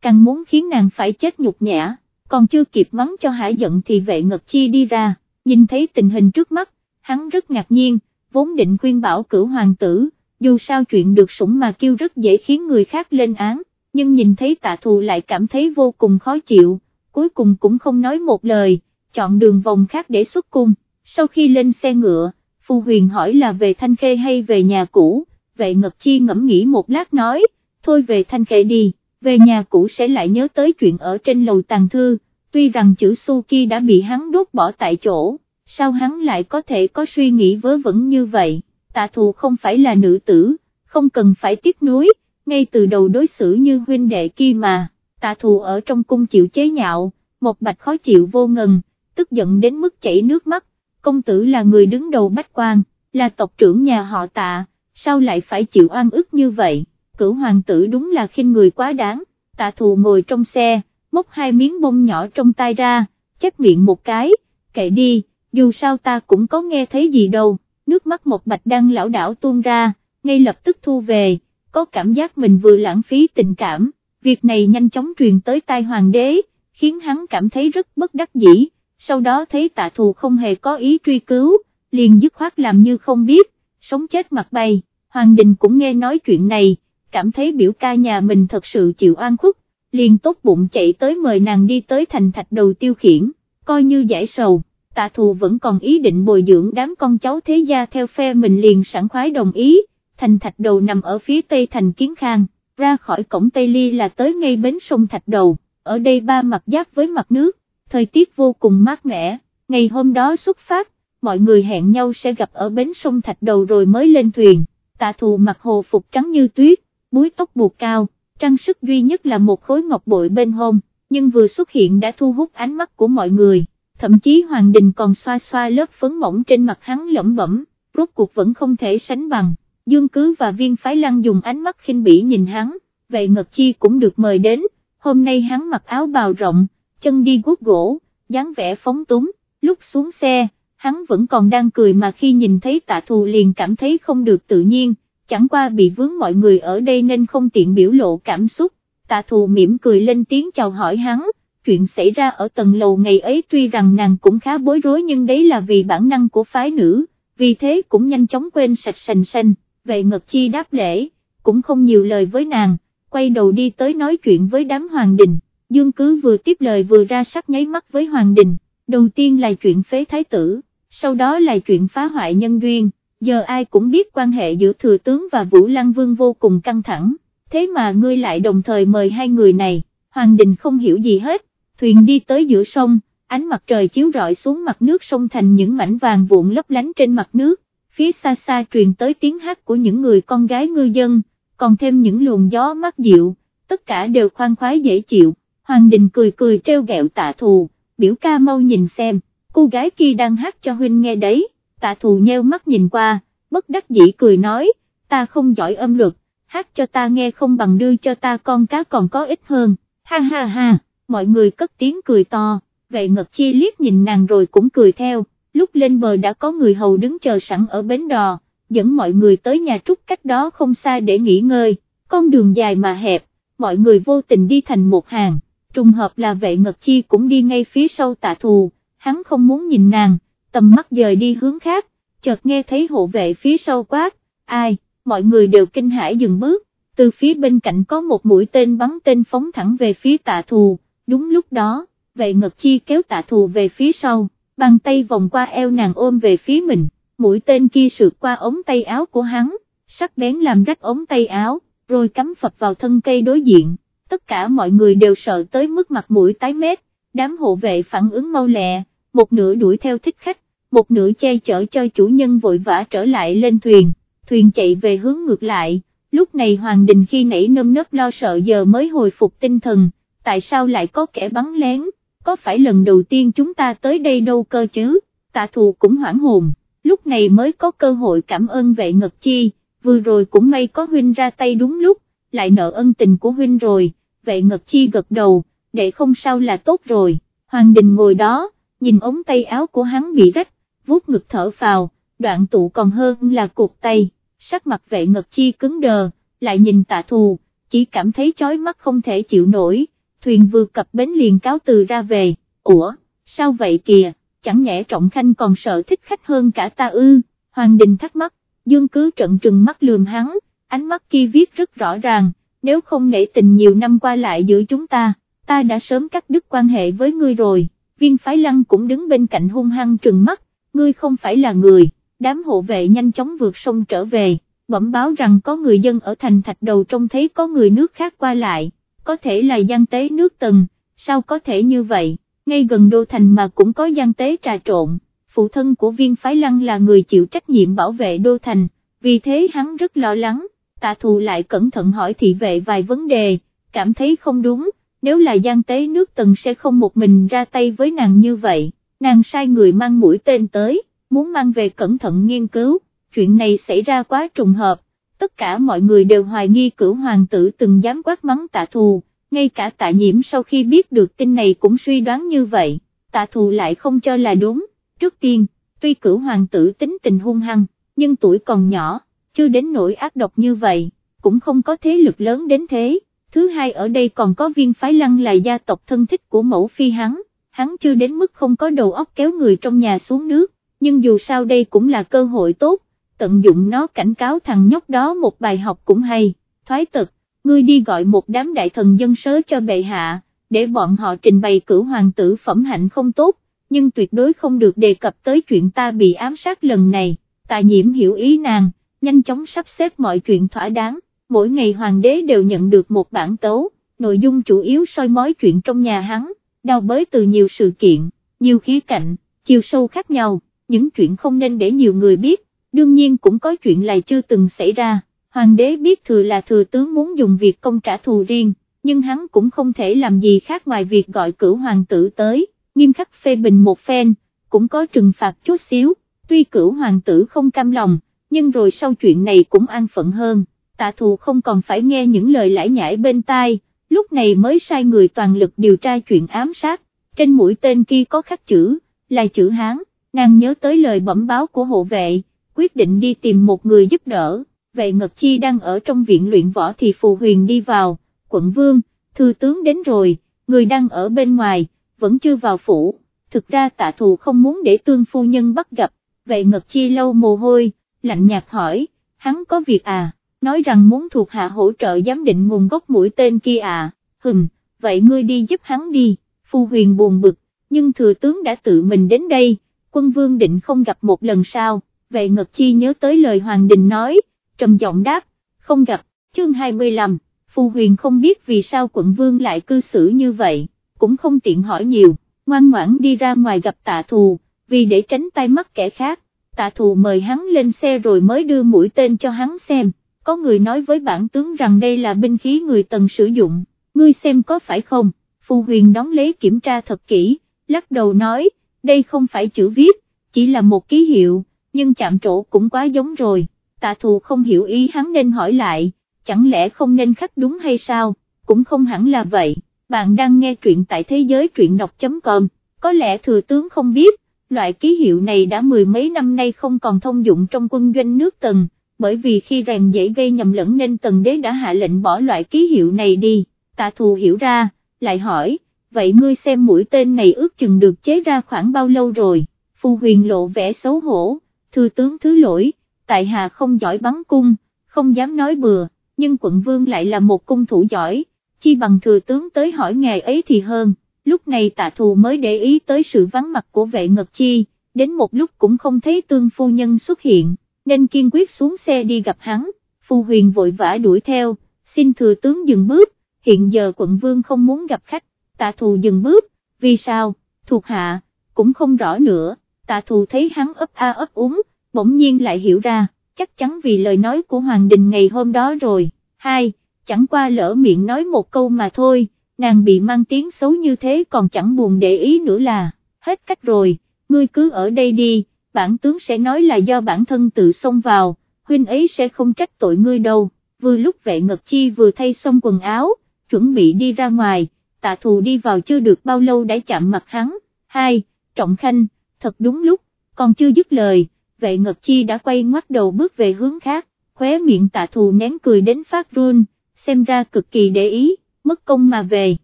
càng muốn khiến nàng phải chết nhục nhã, còn chưa kịp mắng cho hải giận thì vệ ngật chi đi ra, nhìn thấy tình hình trước mắt, hắn rất ngạc nhiên, vốn định khuyên bảo cửu hoàng tử, dù sao chuyện được sủng mà kêu rất dễ khiến người khác lên án, nhưng nhìn thấy tạ thù lại cảm thấy vô cùng khó chịu, cuối cùng cũng không nói một lời, chọn đường vòng khác để xuất cung, sau khi lên xe ngựa, Phu Huyền hỏi là về Thanh Khê hay về nhà cũ, vệ Ngật Chi ngẫm nghĩ một lát nói, thôi về Thanh Khê đi, về nhà cũ sẽ lại nhớ tới chuyện ở trên lầu tàng thư, tuy rằng chữ Suki đã bị hắn đốt bỏ tại chỗ, sao hắn lại có thể có suy nghĩ vớ vẩn như vậy, tạ thù không phải là nữ tử, không cần phải tiếc nuối, ngay từ đầu đối xử như huynh đệ kia mà, tạ thù ở trong cung chịu chế nhạo, một bạch khó chịu vô ngần, tức giận đến mức chảy nước mắt, công tử là người đứng đầu bách quan, là tộc trưởng nhà họ tạ, sao lại phải chịu oan ức như vậy, cửu hoàng tử đúng là khinh người quá đáng, tạ thù ngồi trong xe, móc hai miếng bông nhỏ trong tay ra, chép miệng một cái, kệ đi, dù sao ta cũng có nghe thấy gì đâu, nước mắt một bạch đang lão đảo tuôn ra, ngay lập tức thu về, có cảm giác mình vừa lãng phí tình cảm, việc này nhanh chóng truyền tới tai hoàng đế, khiến hắn cảm thấy rất bất đắc dĩ, sau đó thấy tạ thù không hề có ý truy cứu, liền dứt khoát làm như không biết, sống chết mặt bay, hoàng đình cũng nghe nói chuyện này, cảm thấy biểu ca nhà mình thật sự chịu oan khuất, liền tốt bụng chạy tới mời nàng đi tới thành thạch đầu tiêu khiển, coi như giải sầu, tạ thù vẫn còn ý định bồi dưỡng đám con cháu thế gia theo phe mình liền sẵn khoái đồng ý, thành thạch đầu nằm ở phía tây thành kiến khang, ra khỏi cổng Tây Ly là tới ngay bến sông thạch đầu, ở đây ba mặt giáp với mặt nước, thời tiết vô cùng mát mẻ, ngày hôm đó xuất phát, mọi người hẹn nhau sẽ gặp ở bến sông thạch đầu rồi mới lên thuyền, tạ thù mặc hồ phục trắng như tuyết, búi tóc buộc cao, trang sức duy nhất là một khối ngọc bội bên hông, nhưng vừa xuất hiện đã thu hút ánh mắt của mọi người, thậm chí Hoàng Đình còn xoa xoa lớp phấn mỏng trên mặt hắn lẩm bẩm, rốt cuộc vẫn không thể sánh bằng, Dương Cứ và Viên Phái Lăng dùng ánh mắt khinh bỉ nhìn hắn, vậy Ngật Chi cũng được mời đến, hôm nay hắn mặc áo bào rộng, chân đi guốc gỗ, dáng vẻ phóng túng, lúc xuống xe, hắn vẫn còn đang cười mà khi nhìn thấy tạ thù liền cảm thấy không được tự nhiên, chẳng qua bị vướng mọi người ở đây nên không tiện biểu lộ cảm xúc, tạ thù mỉm cười lên tiếng chào hỏi hắn, chuyện xảy ra ở tầng lầu ngày ấy tuy rằng nàng cũng khá bối rối nhưng đấy là vì bản năng của phái nữ, vì thế cũng nhanh chóng quên sạch sành xanh, về ngật chi đáp lễ, cũng không nhiều lời với nàng, quay đầu đi tới nói chuyện với đám hoàng đình, dương cứ vừa tiếp lời vừa ra sắc nháy mắt với hoàng đình, đầu tiên là chuyện phế thái tử, sau đó là chuyện phá hoại nhân duyên giờ ai cũng biết quan hệ giữa thừa tướng và Vũ Lăng Vương vô cùng căng thẳng, thế mà ngươi lại đồng thời mời hai người này, Hoàng Đình không hiểu gì hết, thuyền đi tới giữa sông, ánh mặt trời chiếu rọi xuống mặt nước sông thành những mảnh vàng vụn lấp lánh trên mặt nước, phía xa xa truyền tới tiếng hát của những người con gái ngư dân, còn thêm những luồng gió mát dịu, tất cả đều khoan khoái dễ chịu, Hoàng Đình cười cười treo gẹo tạ thù, biểu ca mau nhìn xem, cô gái kia đang hát cho huynh nghe đấy tạ thù nheo mắt nhìn qua, bất đắc dĩ cười nói, ta không giỏi âm luật, hát cho ta nghe không bằng đưa cho ta con cá còn có ít hơn, ha ha ha, mọi người cất tiếng cười to, gậy Ngật Chi liếc nhìn nàng rồi cũng cười theo, lúc lên bờ đã có người hầu đứng chờ sẵn ở bến đò, dẫn mọi người tới nhà trúc cách đó không xa để nghỉ ngơi, con đường dài mà hẹp, mọi người vô tình đi thành một hàng, trùng hợp là vệ Ngật Chi cũng đi ngay phía sau tạ thù, hắn không muốn nhìn nàng tầm mắt dời đi hướng khác, chợt nghe thấy hộ vệ phía sau quát, ai, mọi người đều kinh hãi dừng bước, từ phía bên cạnh có một mũi tên bắn tên phóng thẳng về phía tạ thù, đúng lúc đó, vệ ngật chi kéo tạ thù về phía sau, bàn tay vòng qua eo nàng ôm về phía mình, mũi tên kia sượt qua ống tay áo của hắn, sắc bén làm rách ống tay áo, rồi cắm phập vào thân cây đối diện, tất cả mọi người đều sợ tới mức mặt mũi tái mét, đám hộ vệ phản ứng mau lẹ, một nửa đuổi theo thích khách, một nửa che chở cho chủ nhân vội vã trở lại lên thuyền, thuyền chạy về hướng ngược lại, lúc này Hoàng Đình khi nãy nơm nớp lo sợ giờ mới hồi phục tinh thần, tại sao lại có kẻ bắn lén, có phải lần đầu tiên chúng ta tới đây đâu cơ chứ, tạ thù cũng hoảng hồn, lúc này mới có cơ hội cảm ơn vệ ngật chi, vừa rồi cũng may có huynh ra tay đúng lúc, lại nợ ân tình của huynh rồi, vệ ngật chi gật đầu, để không sao là tốt rồi, Hoàng Đình ngồi đó, nhìn ống tay áo của hắn bị rách, vuốt ngực thở phào, đoạn tụ còn hơn là cuộc tay, sắc mặt vệ ngật chi cứng đờ, lại nhìn tạ thù, chỉ cảm thấy chói mắt không thể chịu nổi, thuyền vừa cập bến liền cáo từ ra về, ủa, sao vậy kìa, chẳng nhẽ trọng khanh còn sợ thích khách hơn cả ta ư, Hoàng Đình thắc mắc, Dương cứ trận trừng mắt lườm hắn, ánh mắt kia viết rất rõ ràng, nếu không nể tình nhiều năm qua lại giữa chúng ta, ta đã sớm cắt đứt quan hệ với ngươi rồi, viên phái lăng cũng đứng bên cạnh hung hăng trừng mắt, ngươi không phải là người, đám hộ vệ nhanh chóng vượt sông trở về, bẩm báo rằng có người dân ở thành thạch đầu trông thấy có người nước khác qua lại, có thể là gian tế nước tần. sao có thể như vậy, ngay gần đô thành mà cũng có gian tế trà trộn, phụ thân của viên phái lăng là người chịu trách nhiệm bảo vệ đô thành, vì thế hắn rất lo lắng, tạ thù lại cẩn thận hỏi thị vệ vài vấn đề, cảm thấy không đúng, nếu là gian tế nước Tần sẽ không một mình ra tay với nàng như vậy, nàng sai người mang mũi tên tới, muốn mang về cẩn thận nghiên cứu, chuyện này xảy ra quá trùng hợp, tất cả mọi người đều hoài nghi cửu hoàng tử từng dám quát mắng tạ thù, ngay cả tạ nhiễm sau khi biết được tin này cũng suy đoán như vậy, tạ thù lại không cho là đúng, trước tiên, tuy cửu hoàng tử tính tình hung hăng, nhưng tuổi còn nhỏ, chưa đến nỗi ác độc như vậy, cũng không có thế lực lớn đến thế. Thứ hai ở đây còn có viên phái lăng là gia tộc thân thích của mẫu phi hắn, hắn chưa đến mức không có đầu óc kéo người trong nhà xuống nước, nhưng dù sao đây cũng là cơ hội tốt, tận dụng nó cảnh cáo thằng nhóc đó một bài học cũng hay, thoái tật, ngươi đi gọi một đám đại thần dân sớ cho bệ hạ, để bọn họ trình bày cử hoàng tử phẩm hạnh không tốt, nhưng tuyệt đối không được đề cập tới chuyện ta bị ám sát lần này, tà nhiễm hiểu ý nàng, nhanh chóng sắp xếp mọi chuyện thỏa đáng, mỗi ngày hoàng đế đều nhận được một bản tấu, nội dung chủ yếu soi mói chuyện trong nhà hắn, đào bới từ nhiều sự kiện, nhiều khía cạnh, chiều sâu khác nhau, những chuyện không nên để nhiều người biết, đương nhiên cũng có chuyện là chưa từng xảy ra, hoàng đế biết thừa là thừa tướng muốn dùng việc công trả thù riêng, nhưng hắn cũng không thể làm gì khác ngoài việc gọi cửu hoàng tử tới, nghiêm khắc phê bình một phen, cũng có trừng phạt chút xíu, tuy cửu hoàng tử không cam lòng, nhưng rồi sau chuyện này cũng an phận hơn, tạ thù không còn phải nghe những lời lãi nhãi bên tai, lúc này mới sai người toàn lực điều tra chuyện ám sát, trên mũi tên kia có khắc chữ, là chữ Hán, nàng nhớ tới lời bẩm báo của hộ vệ, quyết định đi tìm một người giúp đỡ, vệ Ngật Chi đang ở trong viện luyện võ thì Phù Huyền đi vào, quận vương, thư tướng đến rồi, người đang ở bên ngoài, vẫn chưa vào phủ, thực ra tạ thù không muốn để tương phu nhân bắt gặp, vệ Ngật Chi lâu mồ hôi, lạnh nhạt hỏi, hắn có việc à, nói rằng muốn thuộc hạ hỗ trợ giám định nguồn gốc mũi tên kia à, hừm, vậy ngươi đi giúp hắn đi, Phu Huyền buồn bực, nhưng thừa tướng đã tự mình đến đây, quân vương định không gặp một lần sau, vậy ngật chi nhớ tới lời Hoàng Đình nói, trầm giọng đáp, không gặp, chương 25, Phu Huyền không biết vì sao quận vương lại cư xử như vậy, cũng không tiện hỏi nhiều, ngoan ngoãn đi ra ngoài gặp tạ thù, vì để tránh tay mắt kẻ khác, tạ thù mời hắn lên xe rồi mới đưa mũi tên cho hắn xem, có người nói với bản tướng rằng đây là binh khí người tần sử dụng, ngươi xem có phải không, Phu Huyền đón lấy kiểm tra thật kỹ, lắc đầu nói, đây không phải chữ viết, chỉ là một ký hiệu, nhưng chạm trổ cũng quá giống rồi, tạ thù không hiểu ý hắn nên hỏi lại, chẳng lẽ không nên khắc đúng hay sao, cũng không hẳn là vậy, bạn đang nghe truyện tại thế giới truyện đọc.com, có lẽ thừa tướng không biết, loại ký hiệu này đã mười mấy năm nay không còn thông dụng trong quân doanh nước tần, bởi vì khi rèn dễ gây nhầm lẫn nên tần đế đã hạ lệnh bỏ loại ký hiệu này đi, tạ thù hiểu ra, lại hỏi, vậy ngươi xem mũi tên này ước chừng được chế ra khoảng bao lâu rồi, phù huyền lộ vẻ xấu hổ, thư tướng thứ lỗi, tại hạ không giỏi bắn cung, không dám nói bừa, nhưng quận vương lại là một cung thủ giỏi, chi bằng thừa tướng tới hỏi ngày ấy thì hơn, lúc này tạ thù mới để ý tới sự vắng mặt của vệ ngật chi, đến một lúc cũng không thấy tương phu nhân xuất hiện, nên kiên quyết xuống xe đi gặp hắn, Phu huyền vội vã đuổi theo, xin thừa tướng dừng bước, hiện giờ quận vương không muốn gặp khách, tạ thù dừng bước, vì sao, thuộc hạ, cũng không rõ nữa, tạ thù thấy hắn ấp a ấp úng, bỗng nhiên lại hiểu ra, chắc chắn vì lời nói của Hoàng Đình ngày hôm đó rồi, hai, chẳng qua lỡ miệng nói một câu mà thôi, nàng bị mang tiếng xấu như thế còn chẳng buồn để ý nữa là, hết cách rồi, ngươi cứ ở đây đi, bản tướng sẽ nói là do bản thân tự xông vào, huynh ấy sẽ không trách tội ngươi đâu, vừa lúc vệ ngật chi vừa thay xong quần áo, chuẩn bị đi ra ngoài, tạ thù đi vào chưa được bao lâu đã chạm mặt hắn, hai, trọng khanh, thật đúng lúc, còn chưa dứt lời, vệ ngật chi đã quay ngoắt đầu bước về hướng khác, khóe miệng tạ thù nén cười đến phát run, xem ra cực kỳ để ý, mất công mà về,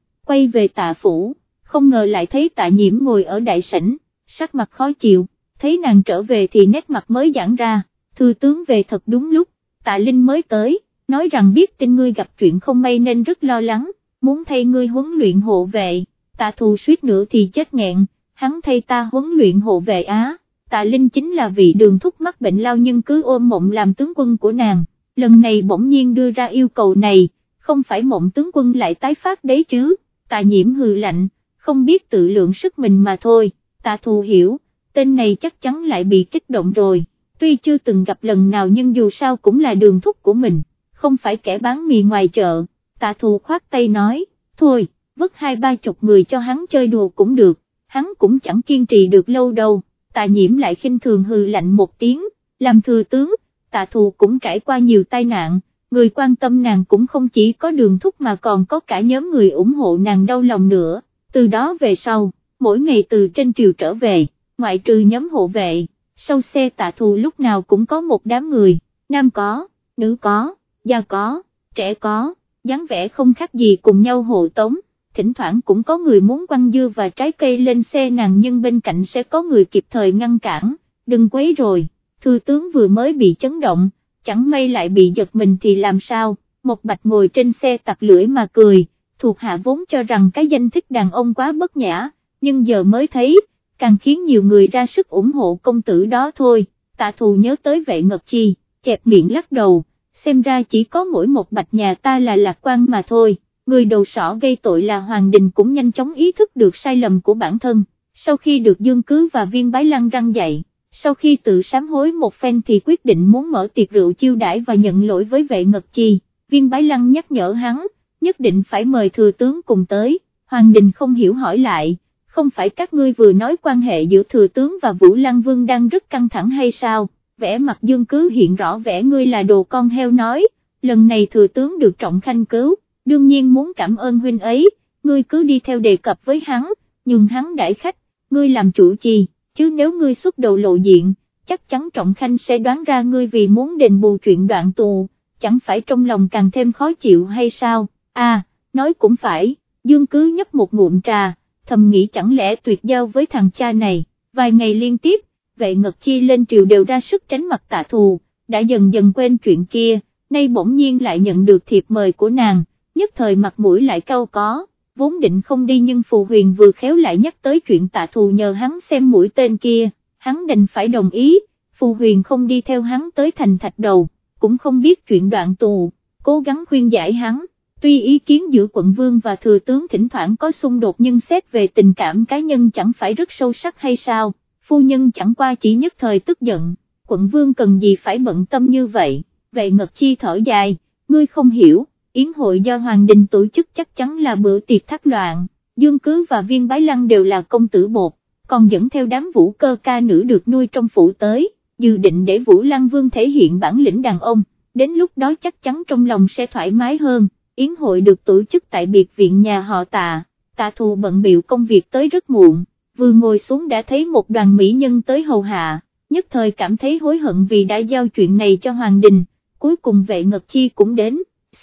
quay về tạ phủ, không ngờ lại thấy tạ nhiễm ngồi ở đại sảnh, sắc mặt khó chịu, thấy nàng trở về thì nét mặt mới giãn ra, thư tướng về thật đúng lúc, tạ Linh mới tới, nói rằng biết tin ngươi gặp chuyện không may nên rất lo lắng, muốn thay ngươi huấn luyện hộ vệ, tạ thù suýt nữa thì chết nghẹn, hắn thay ta huấn luyện hộ vệ á, tạ Linh chính là vị đường thúc mắc bệnh lao nhưng cứ ôm mộng làm tướng quân của nàng, lần này bỗng nhiên đưa ra yêu cầu này, không phải mộng tướng quân lại tái phát đấy chứ, tà nhiễm hừ lạnh, không biết tự lượng sức mình mà thôi, tạ thù hiểu, tên này chắc chắn lại bị kích động rồi, tuy chưa từng gặp lần nào nhưng dù sao cũng là đường thúc của mình, không phải kẻ bán mì ngoài chợ, tạ thù khoát tay nói, thôi, vứt hai ba chục người cho hắn chơi đùa cũng được, hắn cũng chẳng kiên trì được lâu đâu, tà nhiễm lại khinh thường hừ lạnh một tiếng, làm thừa tướng, tạ thù cũng trải qua nhiều tai nạn, người quan tâm nàng cũng không chỉ có đường thúc mà còn có cả nhóm người ủng hộ nàng đau lòng nữa, từ đó về sau, mỗi ngày từ trên triều trở về, ngoại trừ nhóm hộ vệ, sau xe tạ thù lúc nào cũng có một đám người, nam có, nữ có, già có, trẻ có, dáng vẻ không khác gì cùng nhau hộ tống, thỉnh thoảng cũng có người muốn quăng dưa và trái cây lên xe nàng nhưng bên cạnh sẽ có người kịp thời ngăn cản, đừng quấy rồi, thư tướng vừa mới bị chấn động, chẳng may lại bị giật mình thì làm sao, một bạch ngồi trên xe tặc lưỡi mà cười, thuộc hạ vốn cho rằng cái danh thích đàn ông quá bất nhã, nhưng giờ mới thấy, càng khiến nhiều người ra sức ủng hộ công tử đó thôi, tạ thù nhớ tới vệ ngật chi, chẹp miệng lắc đầu, xem ra chỉ có mỗi một bạch nhà ta là lạc quan mà thôi, người đầu sỏ gây tội là Hoàng Đình cũng nhanh chóng ý thức được sai lầm của bản thân, sau khi được dương cứ và viên bái lăng răng dạy, sau khi tự sám hối một phen thì quyết định muốn mở tiệc rượu chiêu đãi và nhận lỗi với vệ ngật chi, viên bái lăng nhắc nhở hắn, nhất định phải mời thừa tướng cùng tới, Hoàng Đình không hiểu hỏi lại, không phải các ngươi vừa nói quan hệ giữa thừa tướng và Vũ Lăng Vương đang rất căng thẳng hay sao, vẽ mặt dương cứ hiện rõ vẻ ngươi là đồ con heo nói, lần này thừa tướng được trọng khanh cứu, đương nhiên muốn cảm ơn huynh ấy, ngươi cứ đi theo đề cập với hắn, nhưng hắn đãi khách, ngươi làm chủ chi, chứ nếu ngươi xuất đầu lộ diện, chắc chắn trọng khanh sẽ đoán ra ngươi vì muốn đền bù chuyện đoạn tù, chẳng phải trong lòng càng thêm khó chịu hay sao, à, nói cũng phải, dương cứ nhấp một ngụm trà thầm nghĩ chẳng lẽ tuyệt giao với thằng cha này, vài ngày liên tiếp, vệ ngật chi lên triều đều ra sức tránh mặt tạ thù, đã dần dần quên chuyện kia, nay bỗng nhiên lại nhận được thiệp mời của nàng, nhất thời mặt mũi lại cau có, vốn định không đi nhưng phù huyền vừa khéo lại nhắc tới chuyện tạ thù nhờ hắn xem mũi tên kia, hắn đành phải đồng ý, phù huyền không đi theo hắn tới thành thạch đầu, cũng không biết chuyện đoạn tù, cố gắng khuyên giải hắn tuy ý kiến giữa quận vương và thừa tướng thỉnh thoảng có xung đột nhưng xét về tình cảm cá nhân chẳng phải rất sâu sắc hay sao, phu nhân chẳng qua chỉ nhất thời tức giận, quận vương cần gì phải bận tâm như vậy, vậy ngật chi thở dài, ngươi không hiểu, yến hội do Hoàng Đình tổ chức chắc chắn là bữa tiệc thác loạn, Dương Cứ và Viên Bái Lăng đều là công tử bột, còn dẫn theo đám vũ cơ ca nữ được nuôi trong phủ tới, dự định để Vũ Lăng Vương thể hiện bản lĩnh đàn ông, đến lúc đó chắc chắn trong lòng sẽ thoải mái hơn. Yến hội được tổ chức tại biệt viện nhà họ tạ, tạ thù bận biểu công việc tới rất muộn, vừa ngồi xuống đã thấy một đoàn mỹ nhân tới hầu hạ, nhất thời cảm thấy hối hận vì đã giao chuyện này cho Hoàng Đình, cuối cùng vệ ngật chi cũng đến,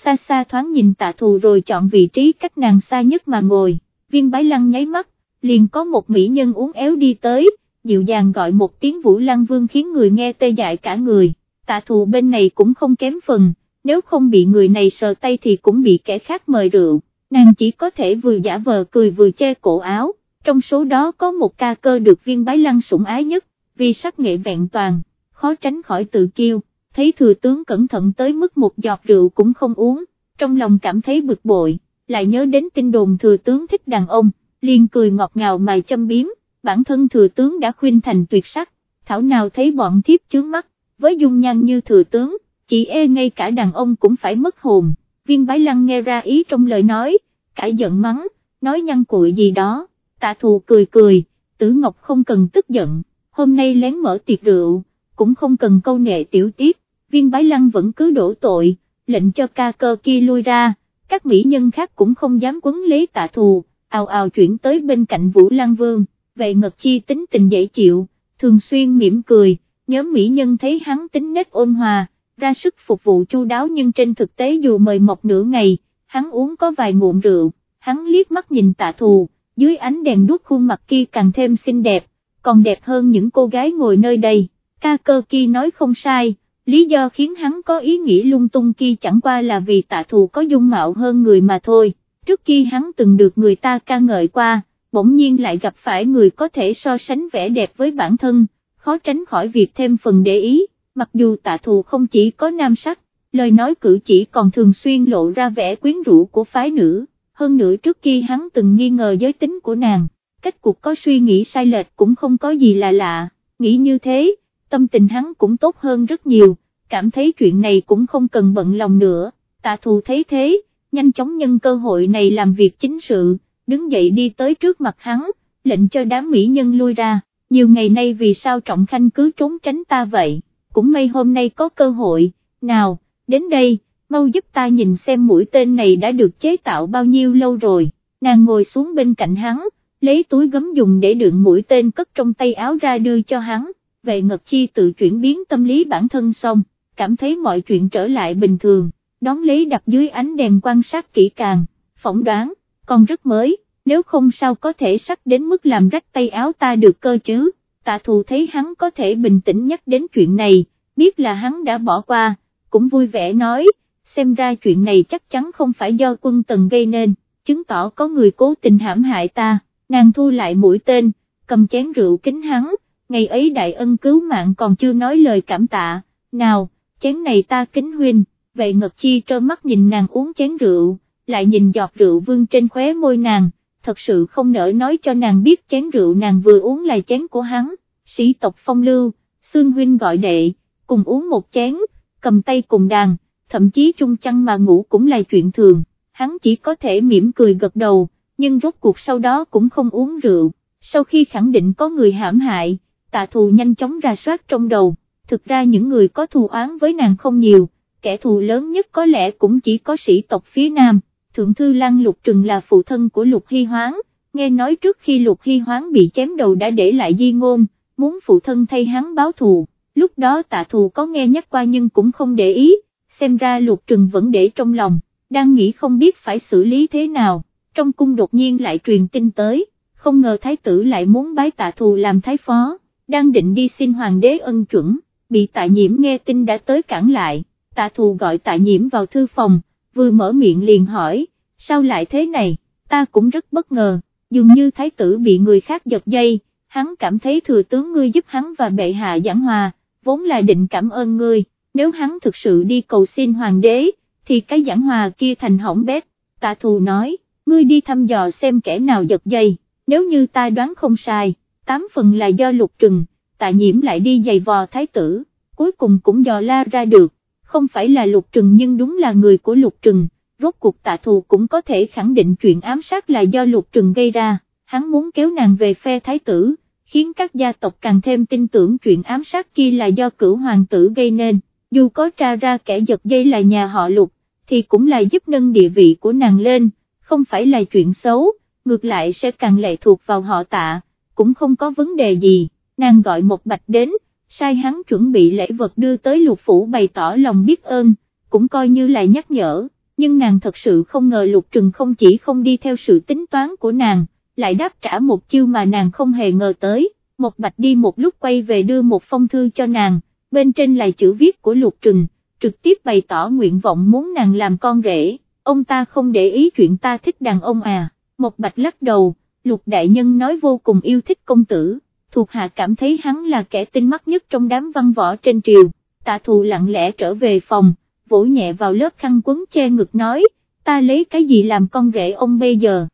xa xa thoáng nhìn tạ thù rồi chọn vị trí cách nàng xa nhất mà ngồi, viên bái lăng nháy mắt, liền có một mỹ nhân uống éo đi tới, dịu dàng gọi một tiếng vũ lăng vương khiến người nghe tê dại cả người, tạ thù bên này cũng không kém phần nếu không bị người này sờ tay thì cũng bị kẻ khác mời rượu, nàng chỉ có thể vừa giả vờ cười vừa che cổ áo, trong số đó có một ca cơ được viên bái lăng sủng ái nhất, vì sắc nghệ vẹn toàn, khó tránh khỏi tự kiêu, thấy thừa tướng cẩn thận tới mức một giọt rượu cũng không uống, trong lòng cảm thấy bực bội, lại nhớ đến tin đồn thừa tướng thích đàn ông, liền cười ngọt ngào mài châm biếm, bản thân thừa tướng đã khuyên thành tuyệt sắc, thảo nào thấy bọn thiếp chướng mắt, với dung nhan như thừa tướng chỉ e ngay cả đàn ông cũng phải mất hồn, viên bái lăng nghe ra ý trong lời nói, cả giận mắng, nói nhăn cuội gì đó, tạ thù cười cười, tử ngọc không cần tức giận, hôm nay lén mở tiệc rượu, cũng không cần câu nệ tiểu tiết, viên bái lăng vẫn cứ đổ tội, lệnh cho ca cơ kia lui ra, các mỹ nhân khác cũng không dám quấn lấy tạ thù, ào ào chuyển tới bên cạnh Vũ Lăng Vương, vệ ngật chi tính tình dễ chịu, thường xuyên mỉm cười, nhóm mỹ nhân thấy hắn tính nết ôn hòa, ra sức phục vụ chu đáo nhưng trên thực tế dù mời mọc nửa ngày, hắn uống có vài ngụm rượu, hắn liếc mắt nhìn tạ thù, dưới ánh đèn đuốc khuôn mặt kia càng thêm xinh đẹp, còn đẹp hơn những cô gái ngồi nơi đây, ca cơ kia nói không sai, lý do khiến hắn có ý nghĩ lung tung kia chẳng qua là vì tạ thù có dung mạo hơn người mà thôi, trước kia hắn từng được người ta ca ngợi qua, bỗng nhiên lại gặp phải người có thể so sánh vẻ đẹp với bản thân, khó tránh khỏi việc thêm phần để ý, mặc dù tạ thù không chỉ có nam sắc, lời nói cử chỉ còn thường xuyên lộ ra vẻ quyến rũ của phái nữ, hơn nữa trước kia hắn từng nghi ngờ giới tính của nàng, kết cục có suy nghĩ sai lệch cũng không có gì là lạ, nghĩ như thế, tâm tình hắn cũng tốt hơn rất nhiều, cảm thấy chuyện này cũng không cần bận lòng nữa, tạ thù thấy thế, nhanh chóng nhân cơ hội này làm việc chính sự, đứng dậy đi tới trước mặt hắn, lệnh cho đám mỹ nhân lui ra, nhiều ngày nay vì sao Trọng Khanh cứ trốn tránh ta vậy, cũng may hôm nay có cơ hội, nào, đến đây, mau giúp ta nhìn xem mũi tên này đã được chế tạo bao nhiêu lâu rồi, nàng ngồi xuống bên cạnh hắn, lấy túi gấm dùng để đựng mũi tên cất trong tay áo ra đưa cho hắn, về ngật chi tự chuyển biến tâm lý bản thân xong, cảm thấy mọi chuyện trở lại bình thường, đón lấy đặt dưới ánh đèn quan sát kỹ càng, phỏng đoán, còn rất mới, nếu không sao có thể sắc đến mức làm rách tay áo ta được cơ chứ, tạ thù thấy hắn có thể bình tĩnh nhắc đến chuyện này, biết là hắn đã bỏ qua, cũng vui vẻ nói, xem ra chuyện này chắc chắn không phải do quân tần gây nên, chứng tỏ có người cố tình hãm hại ta, nàng thu lại mũi tên, cầm chén rượu kính hắn, ngày ấy đại ân cứu mạng còn chưa nói lời cảm tạ, nào, chén này ta kính huynh, vậy ngật chi trơ mắt nhìn nàng uống chén rượu, lại nhìn giọt rượu vương trên khóe môi nàng, thật sự không nỡ nói cho nàng biết chén rượu nàng vừa uống là chén của hắn, sĩ tộc phong lưu, xương huynh gọi đệ, cùng uống một chén, cầm tay cùng đàn, thậm chí chung chăn mà ngủ cũng là chuyện thường, hắn chỉ có thể mỉm cười gật đầu, nhưng rốt cuộc sau đó cũng không uống rượu, sau khi khẳng định có người hãm hại, tạ thù nhanh chóng ra soát trong đầu, thực ra những người có thù oán với nàng không nhiều, kẻ thù lớn nhất có lẽ cũng chỉ có sĩ tộc phía Nam, Thượng Thư Lăng Lục Trừng là phụ thân của Lục Hy Hoáng, nghe nói trước khi Lục Hy Hoáng bị chém đầu đã để lại di ngôn, muốn phụ thân thay hắn báo thù, lúc đó tạ thù có nghe nhắc qua nhưng cũng không để ý, xem ra Lục Trừng vẫn để trong lòng, đang nghĩ không biết phải xử lý thế nào, trong cung đột nhiên lại truyền tin tới, không ngờ thái tử lại muốn bái tạ thù làm thái phó, đang định đi xin hoàng đế ân chuẩn, bị tạ nhiễm nghe tin đã tới cản lại, tạ thù gọi tạ nhiễm vào thư phòng, vừa mở miệng liền hỏi, sao lại thế này, ta cũng rất bất ngờ, dường như thái tử bị người khác giật dây, hắn cảm thấy thừa tướng ngươi giúp hắn và bệ hạ giảng hòa, vốn là định cảm ơn ngươi, nếu hắn thực sự đi cầu xin hoàng đế, thì cái giảng hòa kia thành hỏng bét, tạ thù nói, ngươi đi thăm dò xem kẻ nào giật dây, nếu như ta đoán không sai, tám phần là do lục trừng, tạ nhiễm lại đi giày vò thái tử, cuối cùng cũng dò la ra được, không phải là lục trừng nhưng đúng là người của lục trừng, rốt cuộc tạ thù cũng có thể khẳng định chuyện ám sát là do lục trừng gây ra, hắn muốn kéo nàng về phe thái tử, khiến các gia tộc càng thêm tin tưởng chuyện ám sát kia là do cửu hoàng tử gây nên, dù có tra ra kẻ giật dây là nhà họ lục, thì cũng là giúp nâng địa vị của nàng lên, không phải là chuyện xấu, ngược lại sẽ càng lệ thuộc vào họ tạ, cũng không có vấn đề gì, nàng gọi một bạch đến, sai hắn chuẩn bị lễ vật đưa tới lục phủ bày tỏ lòng biết ơn, cũng coi như là nhắc nhở, nhưng nàng thật sự không ngờ lục trừng không chỉ không đi theo sự tính toán của nàng, lại đáp trả một chiêu mà nàng không hề ngờ tới, một bạch đi một lúc quay về đưa một phong thư cho nàng, bên trên là chữ viết của lục trừng, trực tiếp bày tỏ nguyện vọng muốn nàng làm con rể, ông ta không để ý chuyện ta thích đàn ông à, một bạch lắc đầu, lục đại nhân nói vô cùng yêu thích công tử thuộc hạ cảm thấy hắn là kẻ tinh mắt nhất trong đám văn võ trên triều, tạ thù lặng lẽ trở về phòng, vỗ nhẹ vào lớp khăn quấn che ngực nói, ta lấy cái gì làm con rể ông bây giờ.